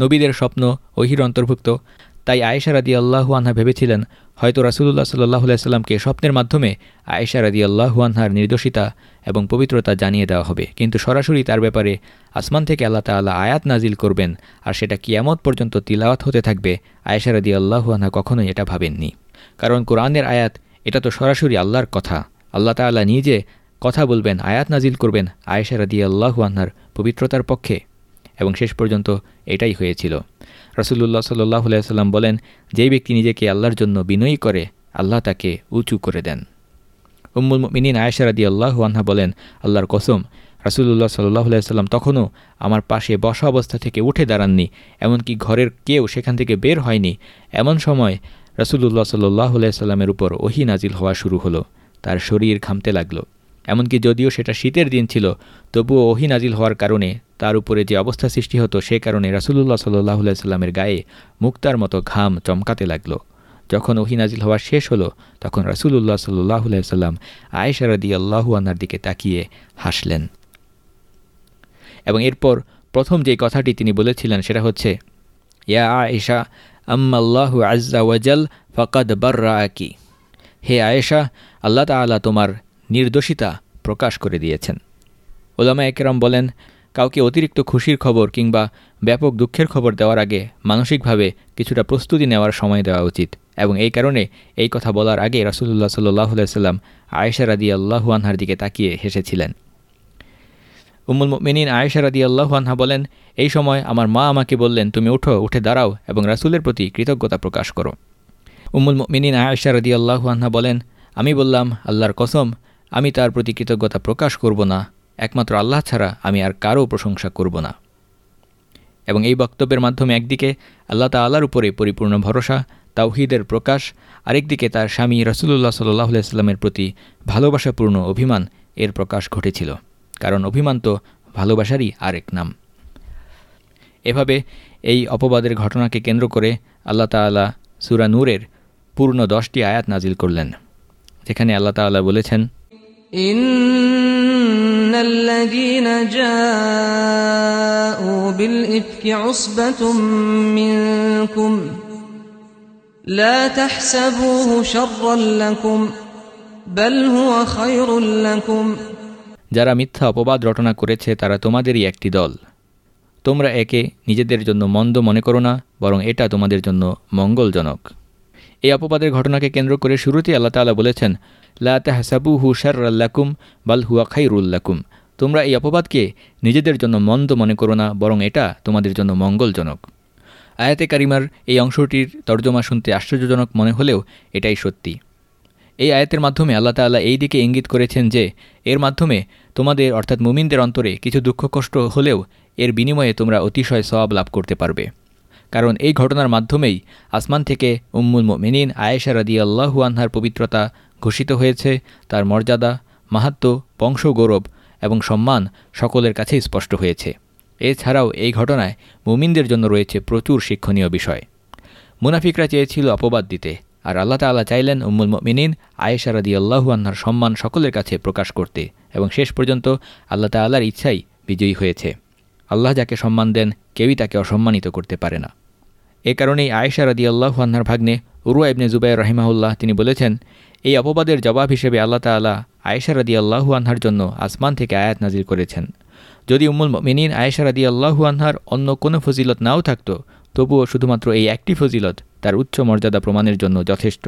নবীদের স্বপ্ন ওহির অন্তর্ভুক্ত। তাই আয়েশা রাদি আল্লাহু আনহা ভেবেছিলেন হয়তো রাসুলুল্লাহ সাল্লাহ সাল্লামকে স্বপ্নের মাধ্যমে আয়েশা রাদি আল্লাহু আনহার নির্দোষিতা এবং পবিত্রতা জানিয়ে দেওয়া হবে। কিন্তু সরাসরি তার ব্যাপারে আসমান থেকে আল্লাহ তাল্লাহ আয়াত নাজিল করবেন আর সেটা কিয়ামত পর্যন্ত তিলাওয়াত হতে থাকবে, আয়েশা রাদি আল্লাহু আনহা কখনোই এটা ভাবেননি। কারণ কোরআনের আয়াত, এটা তো সরাসরি আল্লাহর কথা। আল্লাহ তাল্লাহ নিজে কথা বলবেন, আয়াত নাজিল করবেন আয়েশা রাদি আল্লাহু আনহার পবিত্রতার পক্ষে। এবং শেষ পর্যন্ত এটাই হয়েছিল। রসুল্লাহ সাল্লাহ বলেন, যেই ব্যক্তি নিজেকে আল্লাহর জন্য বিনয়ী করে, আল্লাহ তাকে উঁচু করে দেন। উম্মুল মিনিন আয়েশারাদি আল্লাহ আনহা বলেন, আল্লাহর কসম রাসুল্লাহ সাল্লাহ সাল্লাম তখনও আমার পাশে বসা অবস্থা থেকে উঠে দাঁড়াননি, এমনকি ঘরের কেউ সেখান থেকে বের হয়নি। এমন সময় রাসুল্লাহ সাল্লাহ সাল্লামের উপর ওহি নাজিল হওয়া শুরু হলো, তার শরীর ঘামতে লাগল। এমনকি যদিও সেটা শীতের দিন ছিল, তবুও ওহি নাজিল হওয়ার কারণে তার উপরে যে অবস্থা সৃষ্টি হতো সে কারণে রাসুলুল্লাহ সাল্লাহ সাল্লামের গায়ে মুক্তার মতো ঘাম চমকাতে লাগল। যখন ওহি নাজিল হওয়া শেষ হলো, তখন রাসুলুল্লাহ সাল্লাহ সাল্লাম আয়েশারদি আল্লাহু আন্নার দিকে তাকিয়ে হাসলেন। এবং এরপর প্রথম যে কথাটি তিনি বলেছিলেন সেটা হচ্ছে, ইয়া আয়েশা, আম্মাল্লাহু আজ্জা ওয়াজাল ফকাদ বার্রা আকি হে আয়েশা, আল্লাহ তালা তোমার নির্দোষিতা প্রকাশ করে দিয়েছেন। ওলামা একরাম বলেন, কাউকে অতিরিক্ত খুশির খবর কিংবা ব্যাপক দুঃখের খবর দেওয়ার আগে মানসিকভাবে কিছুটা প্রস্তুতি নেওয়ার সময় দেওয়া উচিত এবং এই কারণে এই কথা বলার আগে রাসুলুল্লাহ সাল্লাহ সাল্লাম আয়েশা রাদি আল্লাহু আনহার দিকে তাকিয়ে হেসেছিলেন। উম্মুল মিনিন আয়েশা রাদি আল্লাহু আনহা বলেন, এই সময় আমার মা আমাকে বললেন, তুমি উঠো, উঠে দাঁড়াও এবং রাসুলের প্রতি কৃতজ্ঞতা প্রকাশ করো। উম্মুল মিনিন আয়েশা রাদি আল্লাহু আনহা বলেন, আমি বললাম, আল্লাহর কসম আমি তার প্রতি কৃতজ্ঞতা প্রকাশ করব না, একমাত্র আল্লাহ ছাড়া আমি আর কারও প্রশংসা করব না। এবং এই বক্তব্যের মাধ্যমে একদিকে আল্লাহ তাল্লার উপরে পরিপূর্ণ ভরসা, তাওহিদের প্রকাশ, আরেকদিকে তার স্বামী রসুল্লাহ সাল্লাহ প্রতি ভালোবাসাপূর্ণ অভিমান এর প্রকাশ ঘটেছিল, কারণ অভিমান তো ভালোবাসারই আরেক নাম। এভাবে এই অপবাদের ঘটনাকে কেন্দ্র করে আল্লাহ তাল্লাহ সুরা নূরের পূর্ণ দশটি আয়াত নাজিল করলেন, যেখানে আল্লাহ তাল্লাহ বলেছেন إن الذين جاءوا بالإفك عصبة منكم لا تحسبوه شرا لكم بل هو خير لكم যারা মিথ্যা অপবাদ রটনা করেছে তারা তোমাদেরই একটি দল তোমরা একে নিজেদের জন্য মন্দ মনে করো না বরং এটা তোমাদের জন্য মঙ্গলজনক এই অপবাদের ঘটনাকে কেন্দ্র করে শুরুতেই আল্লাহ তালা বলেছেন লা হু শার্লাকুম বাল হুয়া খাইরুল্লাকুম তোমরা এই অপবাদকে নিজেদের জন্য মন্দ মনে করো না, বরং এটা তোমাদের জন্য মঙ্গলজনক। আয়াতে কারিমার এই অংশটির তর্জমা শুনতে আশ্চর্যজনক মনে হলেও এটাই সত্যি। এই আয়াতের মাধ্যমে আল্লাহ তাল্লাহ এই দিকে ইঙ্গিত করেছেন যে, এর মাধ্যমে তোমাদের, অর্থাৎ মুমিনদের অন্তরে কিছু দুঃখ কষ্ট হলেও এর বিনিময়ে তোমরা অতিশয় সবাব লাভ করতে পারবে। কারণ এই ঘটনার মাধ্যমেই আসমান থেকে উম্মুল মিনিন আয়েশা রাদি আল্লাহু আনহার পবিত্রতা ঘোষিত হয়েছে, তার মর্যাদা, মাহাত্ম বংশ গৌরব এবং সম্মান সকলের কাছেই স্পষ্ট হয়েছে। এছাড়াও এই ঘটনায় মুমিনদের জন্য রয়েছে প্রচুর শিক্ষণীয় বিষয়। মুনাফিকরা চেয়েছিল অপবাদ দিতে, আর আল্লাহ তাল্লাহ চাইলেন উম্মুল মিনিন আয়েশা রাদি আল্লাহু আনহার সম্মান সকলের কাছে প্রকাশ করতে এবং শেষ পর্যন্ত আল্লাহ তাল্লাহর ইচ্ছাই বিজয়ী হয়েছে। আল্লাহ যাকে সম্মান দেন, কেউই তাকে অসম্মানিত করতে পারে না। এ কারণেই আয়েশা রাদি আল্লাহু আনহার ভাগ্নে উরুয়া ইবনে জুবাইর রহিমাউল্লাহ তিনি বলেছেন, এই অপবাদের জবাব হিসেবে আল্লাহ তাল্লাহ আয়েশা রাদি আল্লাহু আনহার জন্য আসমান থেকে আয়াত নাজির করেছেন। যদি উম্মুল মিনিন আয়েশা রাদি আল্লাহু আনহার অন্য কোনো ফজিলত নাও থাকতো, তবুও শুধুমাত্র এই একটি ফজিলত তার উচ্চ মর্যাদা প্রমাণের জন্য যথেষ্ট।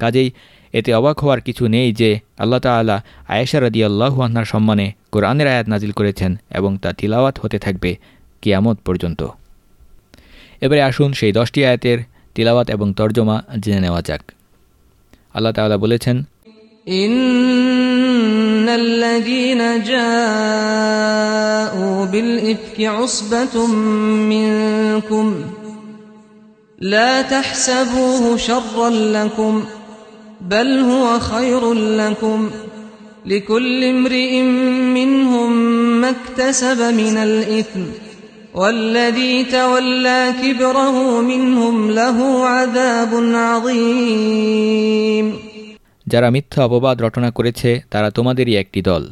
কাজেই এতে অবাক হওয়ার কিছু নেই যে আল্লাহ তাআলা আয়েশা রাদি আল্লাহু আনহার সম্মানে কোরআনের আয়াত নাজিল করেছেন এবং তা তিলাওয়াত হতে থাকবে কিয়ামত পর্যন্ত এবারে আসুন সেই দশটি আয়াতের তিলাওয়াত এবং তর্জমা জেনে নেওয়া যাক আল্লাহ তাআলা বলেছেন إن الذين جاءوا بالإفك عصبة منكم لا تحسبوه شرا لكم بل هو خير لكم لكل امرئ منهم ما اكتسب من الإثم والذي تولى كبره منهم له عذاب عظيم যারা মিথ্যা অপবাদ রটনা করেছে তারা তোমাদেরই একটি দল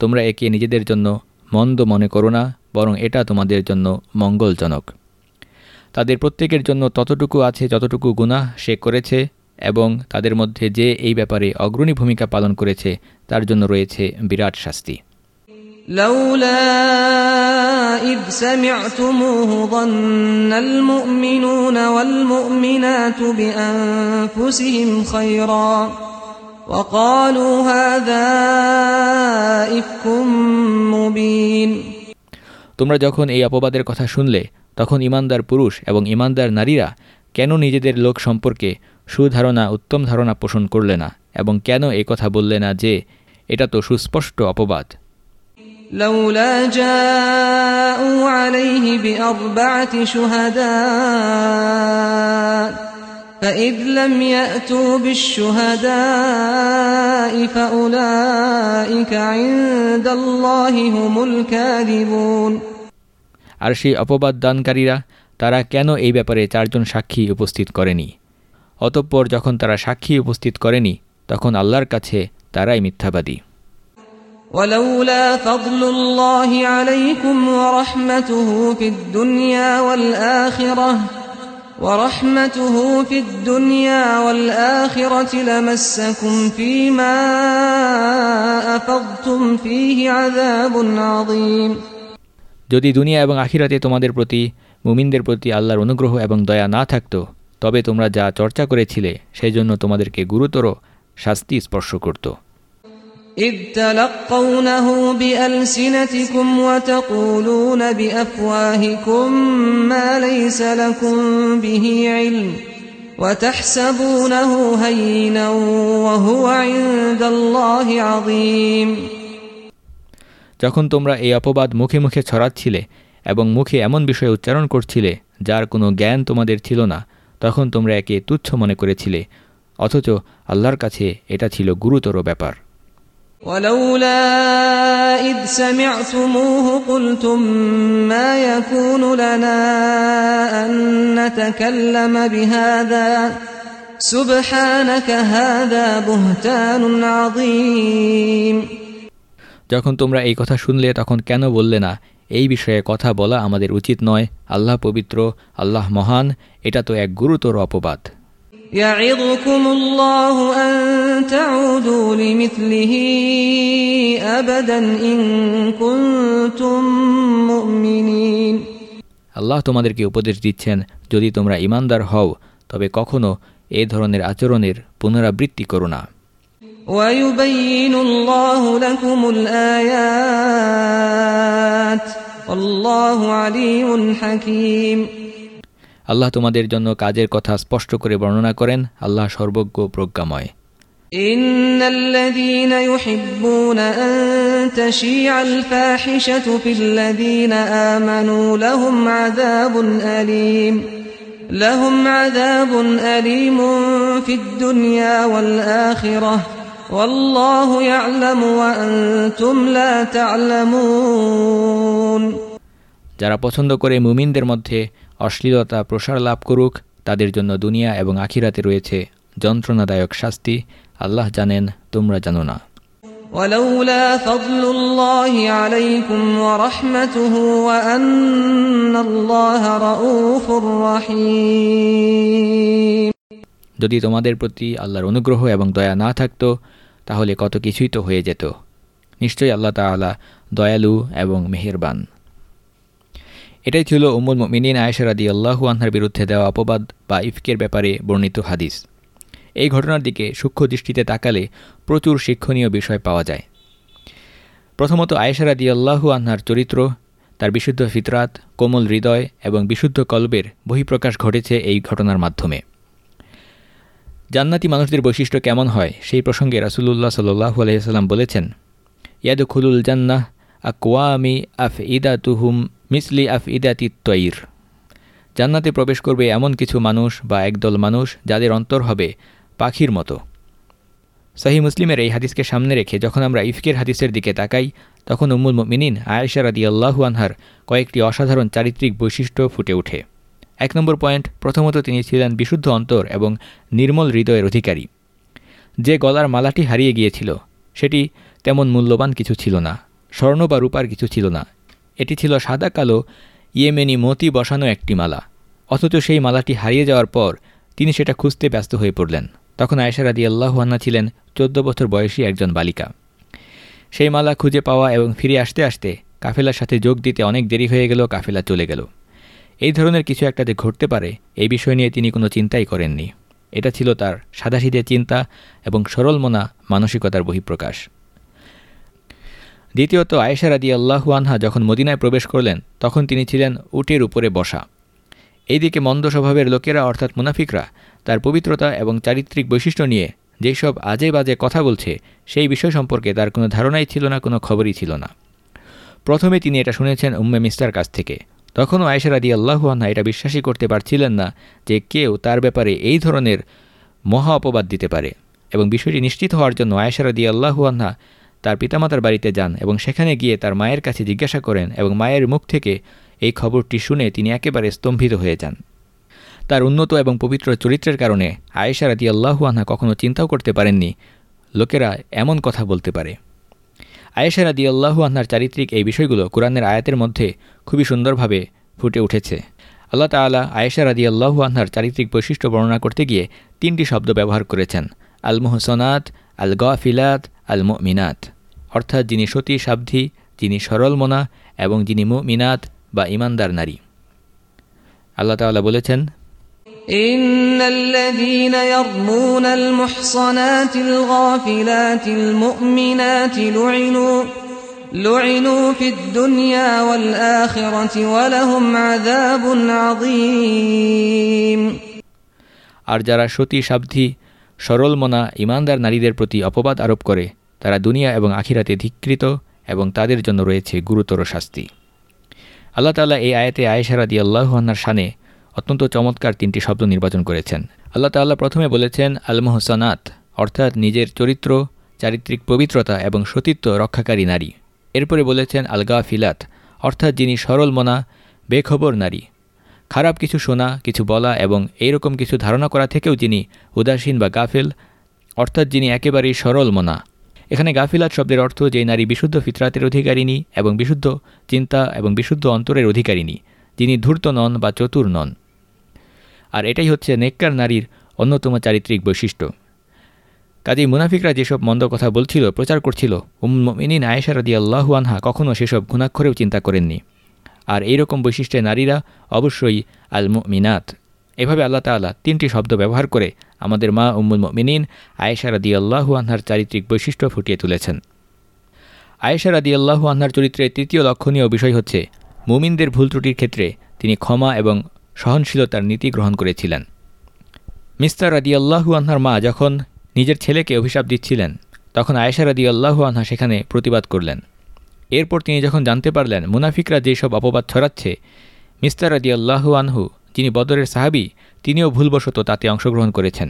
তোমরা একে নিজেদের জন্য মন্দ মনে করো না বরং এটা তোমাদের জন্য মঙ্গলজনক তাদের প্রত্যেকের জন্য ততটুকু আছে যতটুকু গুনাহ সে করেছে এবং তাদের মধ্যে যে এই ব্যাপারে অগ্রণী ভূমিকা পালন করেছে তার জন্য রয়েছে বিরাট শাস্তি لولا إذ سمعتموه ظن المؤمنون والمؤمنات بأنفسهم خيرا وقالوا هذا إفك مبين তোমরা যখন এই অপবাদের কথা শুনলে তখন ইমানদার পুরুষ এবং ইমানদার নারীরা কেন নিজেদের লোক সম্পর্কে সুধারণা উত্তম ধারণা পোষণ করলে না এবং কেন এই কথা বললে না যে এটা তো সুস্পষ্ট অপবাদ لولا جاءوا عليه بأربعة شهداء فإذ لم يأتوا بالشهداء فأولئك عند الله هم الكاذبون আর সেই অপবাদ দানকারীরা তারা কেন এই ব্যাপারে চারজন সাক্ষী উপস্থিত করেনি অতঃপর যখন তারা সাক্ষী উপস্থিত করেনি তখন আল্লাহর কাছে তারাই মিথ্যাবাদী ولولا فضل الله عليكم ورحمته في الدنيا والآخرة ورحمته في الدنيا والآخرة لمسكم فيما أفضتم فيه عذاب عظيم যদি দুনিয়া এবং আখিরাতে তোমাদের প্রতি মুমিনদের প্রতি আল্লাহর অনুগ্রহ এবং দয়া না থাকতো তবে তোমরা যা চর্চা করেছিলে সেই জন্য তোমাদেরকে গুরুতর শাস্তি স্পর্শ করত إذ تلقونه بألسنتكم وتقولون بأفواهكم ما ليس لكم به علم وتحسبونه هينا وهو عند الله عظيم যখন তোমরা এই অপবাদ মুখে মুখে ছড়াচ্ছিলে এবং মুখে এমন বিষয় উচ্চারণ করছিলে যার কোনো জ্ঞান তোমাদের ছিল না তখন তোমরা একে তুচ্ছ মনে করেছিলে অথচ আল্লাহর কাছে এটা ছিল গুরুতর ব্যাপার ولولا إذ سمعتموه قلتم ما يكون لنا أن نتكلم بهذا سبحانك هذا بهتان عظيم যখন তোমরা এই কথা শুনলে তখন কেন বললে না এই বিষয়ে কথা বলা আমাদের উচিত নয় আল্লাহ পবিত্র আল্লাহ মহান এটা তো এক গুরুতর অপবাদ يعظكم الله أن تعودوا لمثله أبدا إن كنتم مؤمنين আল্লাহ তোমাদেরকে উপদেশ দিচ্ছেন যদি তোমরা ইমানদার হও তবে কখনো এ ধরনের আচরণের পুনরাবৃত্তি করো না ويبين الله لكم الآيات والله عليم حكيم আল্লাহ তোমাদের জন্য কাজের কথা স্পষ্ট করে বর্ণনা করেন আল্লাহ সর্বজ্ঞ প্রজ্ঞাময় إن الذين يحبون أن تشيع الفاحشة في الذين آمنوا لهم عذاب أليم لهم عذاب أليم في الدنيا والآخرة والله يعلم وأنتم لا تعلمون যারা পছন্দ করে মুমিনদের মধ্যে অশ্লীলতা প্রসার লাভ করুক তাদের জন্য দুনিয়া এবং আখিরাতে রয়েছে যন্ত্রণাদায়ক শাস্তি আল্লাহ জানেন তোমরা জানো না ولولا فضل الله عليكم ورحمته وأن الله رؤوف رحيم যদি তোমাদের প্রতি আল্লাহর অনুগ্রহ এবং দয়া না থাকতো তাহলে কত কিছুই তো হয়ে যেত। নিশ্চয়ই আল্লাহ তাআলা দয়ালু এবং মেহেরবান। এটাই ছিল উমুল মিনিন আয়েশা রাদি আল্লাহু আনহার বিরুদ্ধে দেওয়া অপবাদ বা ইফকের ব্যাপারে বর্ণিত হাদিস। এই ঘটনার দিকে সূক্ষ্ম দৃষ্টিতে তাকালে প্রচুর শিক্ষণীয় বিষয় পাওয়া যায়। প্রথমত আয়েশা রাদি আল্লাহু আনহার চরিত্র, তার বিশুদ্ধ ফিতরাত, কোমল হৃদয় এবং বিশুদ্ধ কল্বের বহিঃপ্রকাশ ঘটেছে এই ঘটনার মাধ্যমে। জান্নাতি মানুষদের বৈশিষ্ট্য কেমন হয়? সেই প্রসঙ্গে রাসুলুল্লাহ সাল্লু আলহিহাল্লাম বলেছেন, ইয়াদুখুলুল জান্নাহ আকওয়ামি আফ ইদা তুহুম মিসলি আফ ইদাতি তৈর জান্নাতে প্রবেশ করবে এমন কিছু মানুষ বা একদল মানুষ যাদের অন্তর হবে পাখির মতো। সাহি মুসলিমের এই হাদিসকে সামনে রেখে যখন আমরা ইফকের হাদিসের দিকে তাকাই, তখন উম্মুল মিনিন আয়েশা রাদি আল্লাহু আনহার কয়েকটি অসাধারণ চারিত্রিক বৈশিষ্ট্য ফুটে ওঠে। এক নম্বর পয়েন্ট, প্রথমত তিনি ছিলেন বিশুদ্ধ অন্তর এবং নির্মল হৃদয়ের অধিকারী। যে গলার মালাটি হারিয়ে গিয়েছিল, সেটি তেমন মূল্যবান কিছু ছিল না, স্বর্ণ বা রূপার কিছু ছিল না। এটি ছিল সাদা কালো, ইয়েমেনি মতি বসানো একটি মালা। অথচ সেই মালাটি হারিয়ে যাওয়ার পর তিনি সেটা খুঁজতে ব্যস্ত হয়ে পড়লেন। তখন আয়েশা রাদি আল্লাহান্না ছিলেন চোদ্দ বছর বয়সী একজন বালিকা। সেই মালা খুঁজে পাওয়া এবং ফিরে আসতে আসতে কাফেলার সাথে যোগ দিতে অনেক দেরি হয়ে গেল, কাফেলা চলে গেল। এই ধরনের কিছু একটা যে ঘটতে পারে, এই বিষয় নিয়ে তিনি কোনো চিন্তাই করেননি। এটা ছিল তার সাদাসিদে চিন্তা এবং সরলমনা মানসিকতার বহিঃপ্রকাশ। দ্বিতীয়ত, আয়েশা রাদি আল্লাহু আনহা যখন মদিনায় প্রবেশ করলেন, তখন তিনি ছিলেন উটের উপরে বসা। এইদিকে মন্দ স্বভাবের লোকেরা, অর্থাৎ মুনাফিকরা, তার পবিত্রতা এবং চারিত্রিক বৈশিষ্ট্য নিয়ে যেই সব আজে বাজে কথা বলছে, সেই বিষয় সম্পর্কে তার কোনো ধারণাই ছিল না, কোনো খবরই ছিল না। প্রথমে তিনি এটা শুনেছেন উম্মে মিস্তার কাছ থেকে। তখনও আয়েশা আল্লাহু আনহা এটা বিশ্বাসই করতে পারছিলেন না যে কেউ তার ব্যাপারে এই ধরনের মহা অপবাদ দিতে পারে এবং বিষয়টি নিশ্চিত হওয়ার জন্য আয়েশা রাদি আল্লাহু আনহা তার পিতামাতার বাড়িতে যান এবং সেখানে গিয়ে তার মায়ের কাছে জিজ্ঞাসা করেন এবং মায়ের মুখ থেকে এই খবরটি শুনে তিনি একেবারে স্তম্ভিত হয়ে যান। তার উন্নত এবং পবিত্র চরিত্রের কারণে আয়েশা রাদি আল্লাহু কখনও চিন্তাও করতে পারেননি, লোকেরা এমন কথা বলতে পারে। আয়েশা রাদি আল্লাহু আনহার চারিত্রিক এই বিষয়গুলো কোরআনের আয়াতের মধ্যে খুবই সুন্দরভাবে ফুটে উঠেছে। আল্লাহ তালা আয়েশা রাদি আল্লাহু আনহার চারিত্রিক বৈশিষ্ট্য বর্ণনা করতে গিয়ে তিনটি শব্দ ব্যবহার করেছেন আল মোহসনাত আল গফিলাত আল মিনাত অর্থাৎ যিনি সতী, সাবধি, যিনি সরল সরলমনা এবং যিনি মিনাত বা ইমানদার নারী। আল্লাহ তাআলা বলেছেন إن الذين يرمون المحصنات الغافلات المؤمنات لعنوا لعنوا في الدنيا والآخرة ولهم عذاب عظيم আর যারা সতী সাবধি সরলমনা ইমানদার নারীদের প্রতি অপবাদ আরোপ করে তারা দুনিয়া এবং আখিরাতে ধিকৃত এবং তাদের জন্য রয়েছে গুরুতর শাস্তি আল্লাহ তালা এই আয়াতে আয়েশারা দিয়ে আল্লাহান্নার শানে অত্যন্ত চমৎকার তিনটি শব্দ নির্বাচন করেছেন। আল্লাহ তাল্লাহ প্রথমে বলেছেন, আলমহসানাত, অর্থাৎ নিজের চরিত্র, চারিত্রিক পবিত্রতা এবং সতীত্ব রক্ষাকারী নারী। এরপরে বলেছেন আলগা ফিলাত অর্থাৎ যিনি সরল মনা, বেখবর নারী। খারাপ কিছু শোনা, কিছু বলা এবং এইরকম কিছু ধারণা করা থেকেও যিনি উদাসীন বা গাফিল, অর্থাৎ যিনি একেবারেই সরল মনা। এখানে গাফিলাত শব্দের অর্থ যে নারী বিশুদ্ধ ফিতরাতের অধিকারিণী এবং বিশুদ্ধ চিন্তা এবং বিশুদ্ধ অন্তরের অধিকারিণী, যিনি ধূর্ত নন বা চতুর নন। আর এটাই হচ্ছে নেককার নারীর অন্যতম চারিত্রিক বৈশিষ্ট্য। কাজী মুনাফিকরা যেসব মন্দ কথা বলছিল, প্রচার করছিল উমিনিন আয়েশা রদি আল্লাহু আনহা কখনও সেসব ঘুণাক্ষরেও চিন্তা করেননি। আর এইরকম বৈশিষ্ট্যে নারীরা অবশ্যই আল মিনাত এভাবে আল্লাহ তাল্লাহ তিনটি শব্দ ব্যবহার করে আমাদের মা উম্মুল মিনিন আয়েশা রাদি আল্লাহু আনহার চারিত্রিক বৈশিষ্ট্য ফুটিয়ে তুলেছেন। আয়েশা রাদি আল্লাহু আনহার চরিত্রের তৃতীয় লক্ষণীয় বিষয় হচ্ছে, মুমিনদের ভুল ত্রুটির ক্ষেত্রে তিনি ক্ষমা এবং সহনশীলতার নীতি গ্রহণ করেছিলেন। মিস্তার রাদি আল্লাহু আনহার মা যখন নিজের ছেলেকে অভিশাপ দিচ্ছিলেন, তখন আয়েশা রাদি আল্লাহু আনহা সেখানে প্রতিবাদ করলেন। এরপর তিনি যখন জানতে পারলেন মুনাফিকরা যেসব অপবাদ ছড়াচ্ছে মিস্তার রাদি আল্লাহু আনহু, যিনি বদরের সাহাবি, তিনিও ভুলবশত তাতে অংশগ্রহণ করেছেন।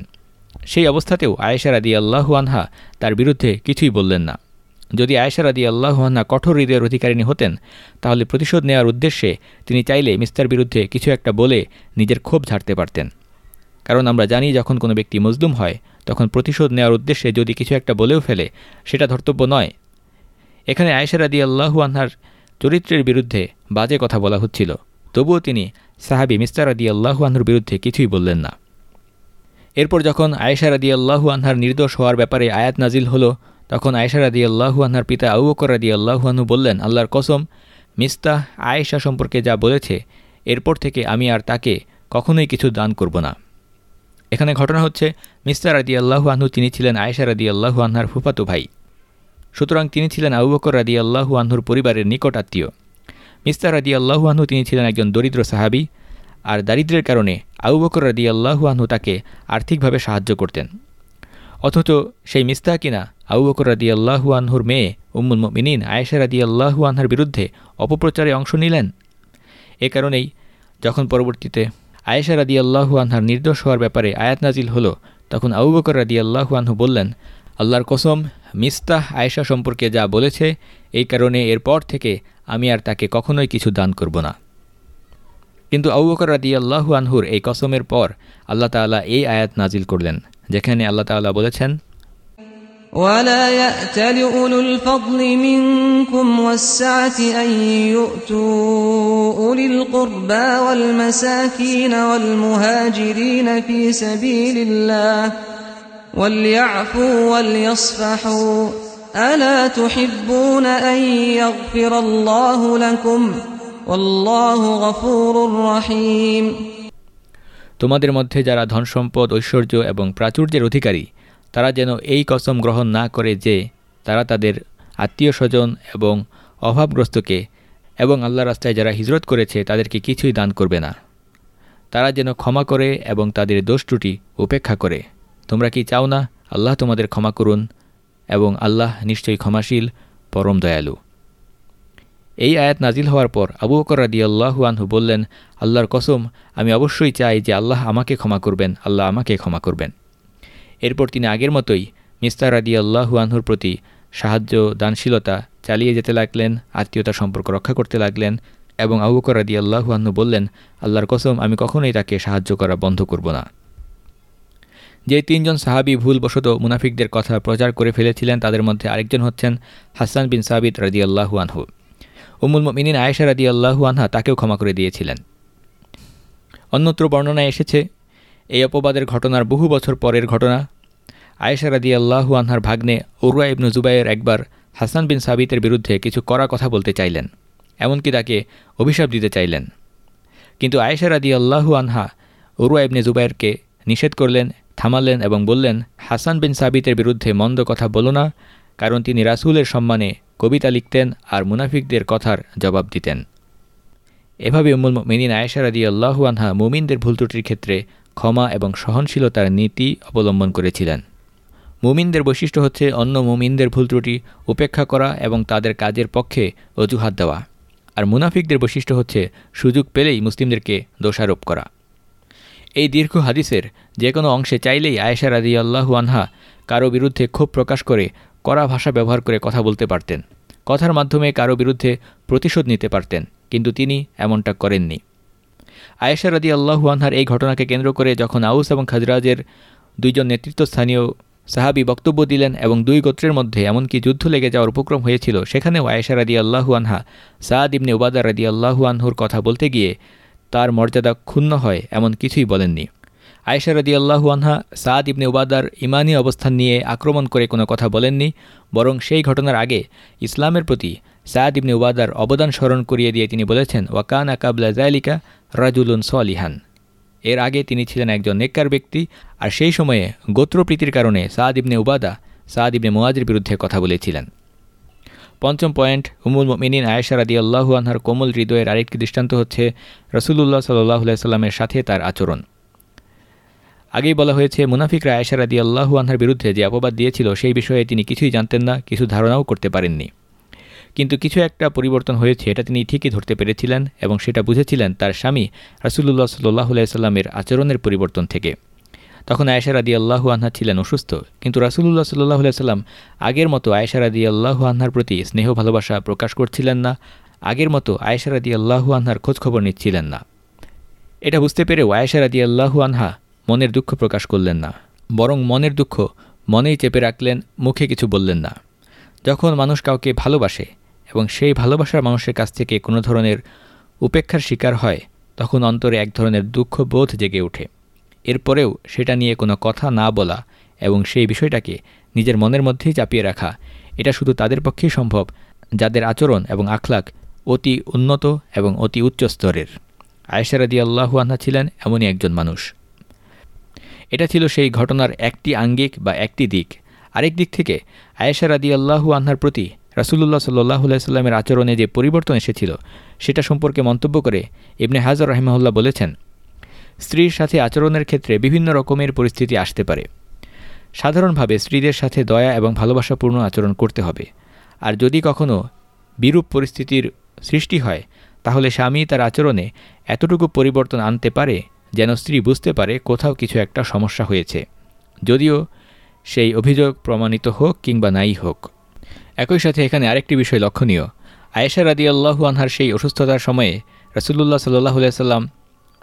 সেই অবস্থাতেও আয়েশা রাদি আল্লাহু আনহা তার বিরুদ্ধে কিছুই বললেন না। যদি আয়েশা রাদি আল্লাহান্না কঠোর হৃদয়ের অধিকারিণী হতেন, তাহলে প্রতিশোধ নেওয়ার উদ্দেশ্যে তিনি চাইলে মিস্তার বিরুদ্ধে কিছু একটা বলে নিজের ক্ষোভ ঝাড়তে পারতেন। কারণ আমরা জানি যখন কোনো ব্যক্তি মজলুম হয়, তখন প্রতিশোধ নেওয়ার উদ্দেশ্যে যদি কিছু একটা বলেও ফেলে, সেটা ধর্তব্য নয়। এখানে আয়েশা রাদি আল্লাহু আনহার চরিত্রের বিরুদ্ধে বাজে কথা বলা হচ্ছিল। তবুও তিনি সাহাবি মিস্তার আদি আল্লাহু আনহুর বিরুদ্ধে কিছুই বললেন না। এরপর যখন আয়েশা রাদি আল্লাহু আনহার নির্দোষ হওয়ার ব্যাপারে আয়াত নাজিল হলো তখন আয়েশা রাদি আল্লাহু আনহার পিতা আবু বকর রাদি আল্লাহু আনহু বললেন, আল্লাহর কসম, মিস্তাহ আয়েশা সম্পর্কে যা বলেছে, এরপর থেকে আমি আর তাকে কখনোই কিছু দান করব না। এখানে ঘটনা হচ্ছে মিস্তার রাদি আল্লাহু আনহু তিনি ছিলেন আয়েশা রাদি আল্লাহু আনহার ফুফাতো ভাই। সুতরাং তিনি ছিলেন আবু বকর রাদি আল্লাহু আনহুর পরিবারের নিকট আত্মীয়। মিস্তার রাদি আল্লাহু আনহু তিনি ছিলেন একজন দরিদ্র সাহাবি, আর দারিদ্রের কারণে আবু বকর রাদি আল্লাহু আনহু তাকে আর্থিকভাবে সাহায্য করতেন। অথচ সেই মিস্তা কিনা আবু বকর রাদি আনহুর মেয়ে উম্মুল মিনিন আয়েশা রাদি আল্লাহু আনহার বিরুদ্ধে অপপ্রচারে অংশ নিলেন। এ কারণেই যখন পরবর্তীতে আয়েশা রাদি আল্লাহু আনহার নির্দোষ হওয়ার ব্যাপারে আয়াত নাজিল হলো, তখন আবু বকর রাদি আল্লাহু আনহু বললেন, আল্লাহর কসম, মিস্তাহ আয়েশা সম্পর্কে যা বলেছে, এই কারণে এরপর থেকে আমি আর তাকে কখনোই কিছু দান করব না। কিন্তু আবু বকর রাদি আনহুর এই কসমের পর আল্লাহ তাআলা এই আয়াত নাজিল করলেন। যেখানে আল্লাহ তাআলা বলেছেন ولا يأتل أولو الفضل منكم والسعة أن يؤتوا أولي القربى والمساكين والمهاجرين في سبيل الله وليعفوا وليصفحوا ألا تحبون أن يغفر الله لكم والله غفور رحيم তোমাদের মধ্যে যারা ধনসম্পদ, ঐশ্বর্য এবং প্রাচুর্যের অধিকারী, তারা যেন এই কসম গ্রহণ না করে যে তারা তাদের আত্মীয় স্বজন এবং অভাবগ্রস্তকে এবং আল্লাহ রাস্তায় যারা হিজরত করেছে তাদেরকে কিছুই দান করবে না। তারা যেন ক্ষমা করে এবং তাদের দোষ ত্রুটি উপেক্ষা করে। তোমরা কি চাও না আল্লাহ তোমাদের ক্ষমা করুন এবং আল্লাহ নিশ্চয়ই ক্ষমাশীল, পরম দয়ালু। এই আয়াত নাজিল হওয়ার পর আবু বকর রাদি আল্লাহু আনহু বললেন, আল্লাহর কসম, আমি অবশ্যই চাই যে আল্লাহ আমাকে ক্ষমা করবেন, আল্লাহ আমাকে ক্ষমা করবেন। এরপর তিনি আগের মতোই মিস্তার রাদি আল্লাহু আনহুর প্রতি সাহায্য, দানশীলতা চালিয়ে যেতে লাগলেন আত্মীয়তা সম্পর্ক রক্ষা করতে লাগলেন এবং আবু বকর রাদি আল্লাহু আনহু বললেন, আল্লাহর কসম, আমি কখনোই তাকে সাহায্য করা বন্ধ করব না। যে তিনজন সাহাবি ভুলবশত মুনাফিকদের কথা প্রচার করে ফেলেছিলেন, তাদের মধ্যে আরেকজন হচ্ছেন হাসান বিন সাবিদ রাদি আল্লাহু আনহু। উমুল মিনিন আয়েশা রাদি আল্লাহু আনহা তাকেও ক্ষমা করে দিয়েছিলেন। অন্যত্র বর্ণনায় এসেছে, এই অপবাদের ঘটনার বহু বছর পরের ঘটনা। আয়েশা রাদি আল্লাহু আনহার ভাগ্নে উরুয়া ইবনু জুবাইয়ের একবার হাসান বিন সাবিতের বিরুদ্ধে কিছু করা কথা বলতে চাইলেন, এমনকি তাকে অভিশাপ দিতে চাইলেন। কিন্তু আয়েশা রাদি আল্লাহু আনহা উরুয়া ইবনে জুবাইরকে নিষেধ করলেন, থামালেন এবং বললেন, হাসান বিন সাবিতের বিরুদ্ধে মন্দ কথা বলো না, কারণ তিনি রাসুলের সম্মানে কবিতা লিখতেন আর মুনাফিকদের কথার জবাব দিতেন। এভাবে উম্মুল মিনিন আয়েশা রাদি আল্লাহু আনহা মুমিনদের ভুল ত্রুটির ক্ষেত্রে ক্ষমা এবং সহনশীলতার নীতি অবলম্বন করেছিলেন। মুমিনদের বৈশিষ্ট্য হচ্ছে অন্য মুমিনদের ভুল ত্রুটি উপেক্ষা করা এবং তাদের কাজের পক্ষে অজুহাত দেওয়া। আর মুনাফিকদের বৈশিষ্ট্য হচ্ছে সুযোগ পেলেই মুসলিমদেরকে দোষারোপ করা। এই দীর্ঘ হাদিসের যে কোনো অংশে চাইলেই আয়েশা রাদি আল্লাহু আনহা কারও বিরুদ্ধে ক্ষোভ প্রকাশ করে কড়া ভাষা ব্যবহার করে কথা বলতে পারতেন। কথার মাধ্যমে কারও বিরুদ্ধে প্রতিশোধ নিতে পারতেন, কিন্তু তিনি এমনটা করেননি। আয়েশা রাদি আল্লাহু আনহার এই ঘটনাকে কেন্দ্র করে যখন আউস এবং খাজরাজের দুইজন নেতৃত্বস্থানীয় সাহাবি বক্তব্য দিলেন এবং দুই গোত্রের মধ্যে এমনকি যুদ্ধ লেগে যাওয়ার উপক্রম হয়েছিল, সেখানেও আয়েশা রাদি আল্লাহু আনহা, সাদ ইবনে উবাদা রাদি আল্লাহু আনহুর কথা বলতে গিয়ে তার মর্যাদা ক্ষুণ্ণ হয় এমন কিছুই বলেননি। আয়েশা রদি আল্লাহু আনহা, সাদ ইবনে উবাদার ইমানি অবস্থান নিয়ে আক্রমণ করে কোনো কথা বলেননি, বরং সেই ঘটনার আগে ইসলামের প্রতি সাদ ইবনে উবাদার অবদান স্মরণ করিয়ে দিয়ে তিনি বলেছেন, ওয়াকান আকাবলা জায়লিকা রাজুলুন সলিহান। এর আগে তিনি ছিলেন একজন নেককার ব্যক্তি, আর সেই সময়ে গোত্রপ্রীতির কারণে সাদ ইবনে উবাদা সাদ ইবনে মোয়াজের বিরুদ্ধে কথা বলেছিলেন। পঞ্চম পয়েন্ট উমুল মিনিন আয়েশা রাদি আল্লাহু আনহার কোমল হৃদয়ের আরেকটি দৃষ্টান্ত হচ্ছে রসুল্লাহ সাল্লাহ সাল্লামের সাথে তার আচরণ। আগেই বলা হয়েছে, মুনাফিকরা আয়েশা রাদি আল্লাহু আনহার বিরুদ্ধে যে অপবাদ দিয়েছিল সেই বিষয়ে তিনি কিছুই জানতেন না, কিছু ধারণাও করতে পারেননি। কিন্তু কিছু একটা পরিবর্তন হয়েছে, এটা তিনি ঠিকই ধরতে পেরেছিলেন এবং সেটা বুঝেছিলেন তার স্বামী রাসুল্লাহ সাল্লাহ সাল্লামের আচরণের পরিবর্তন থেকে। তখন আয়েশা রাদি আল্লাহু আনহা ছিলেন অসুস্থ, কিন্তু রাসুল্লাহ সাল্লাহ সাল্লাম আগের মতো আয়েশা রাদি আল্লাহু আনহার প্রতি স্নেহ ভালোবাসা প্রকাশ করছিলেন না, আগের মতো আয়েশা রাদি আল্লাহু আনহার খোঁজখবর নিচ্ছিলেন না। এটা বুঝতে পেরেও আয়েশা রাদি আল্লাহু আনহা মনের দুঃখ প্রকাশ করলেন না, বরং মনের দুঃখ মনেই চেপে রাখলেন, মুখে কিছু বললেন না। যখন মানুষ কাউকে ভালোবাসে এবং সেই ভালোবাসার মানুষের কাছ থেকে কোনো ধরনের উপেক্ষার শিকার হয়, তখন অন্তরে এক ধরনের দুঃখ বোধ জেগে ওঠে। এরপরেও সেটা নিয়ে কোনো কথা না বলা এবং সেই বিষয়টাকে নিজের মনের মধ্যেই চাপিয়ে রাখা, এটা শুধু তাদের পক্ষেই সম্ভব, যাদের আচরণ এবং আখলাক অতি উন্নত এবং অতি উচ্চ স্তরের। আয়েশারাদি আল্লাহু আনহা ছিলেন এমনই একজন মানুষ। এটা ছিল সেই ঘটনার একটি আঙ্গিক বা একটি দিক। আরেক দিক থেকে আয়েশারাদি আল্লাহু আনহার প্রতি রাসুলুল্লাহ সাল্লাহ সাল্লামের আচরণে যে পরিবর্তন এসেছিল, সেটা সম্পর্কে মন্তব্য করে ইবনে হাজর রহমাউল্লাহ বলেছেন, স্ত্রীর সাথে আচরণের ক্ষেত্রে বিভিন্ন রকমের পরিস্থিতি আসতে পারে। সাধারণভাবে স্ত্রীদের সাথে দয়া এবং ভালোবাসাপূর্ণ আচরণ করতে হবে। আর যদি কখনও বিরূপ পরিস্থিতির সৃষ্টি হয়, তাহলে স্বামী তার আচরণে এতটুকু পরিবর্তন আনতে পারে যেন স্ত্রী বুঝতে পারে কোথাও কিছু একটা সমস্যা হয়েছে। যদিও সেই অভিযোগ প্রমাণিত হোক কিংবা নাই হোক। একই সাথে এখানে আরেকটি বিষয় লক্ষণীয়। আয়েশা রাদি আল্লাহু আনহার সেই অসুস্থতার সময়ে রসুল্লাহ সাল্লাহ সাল্লাম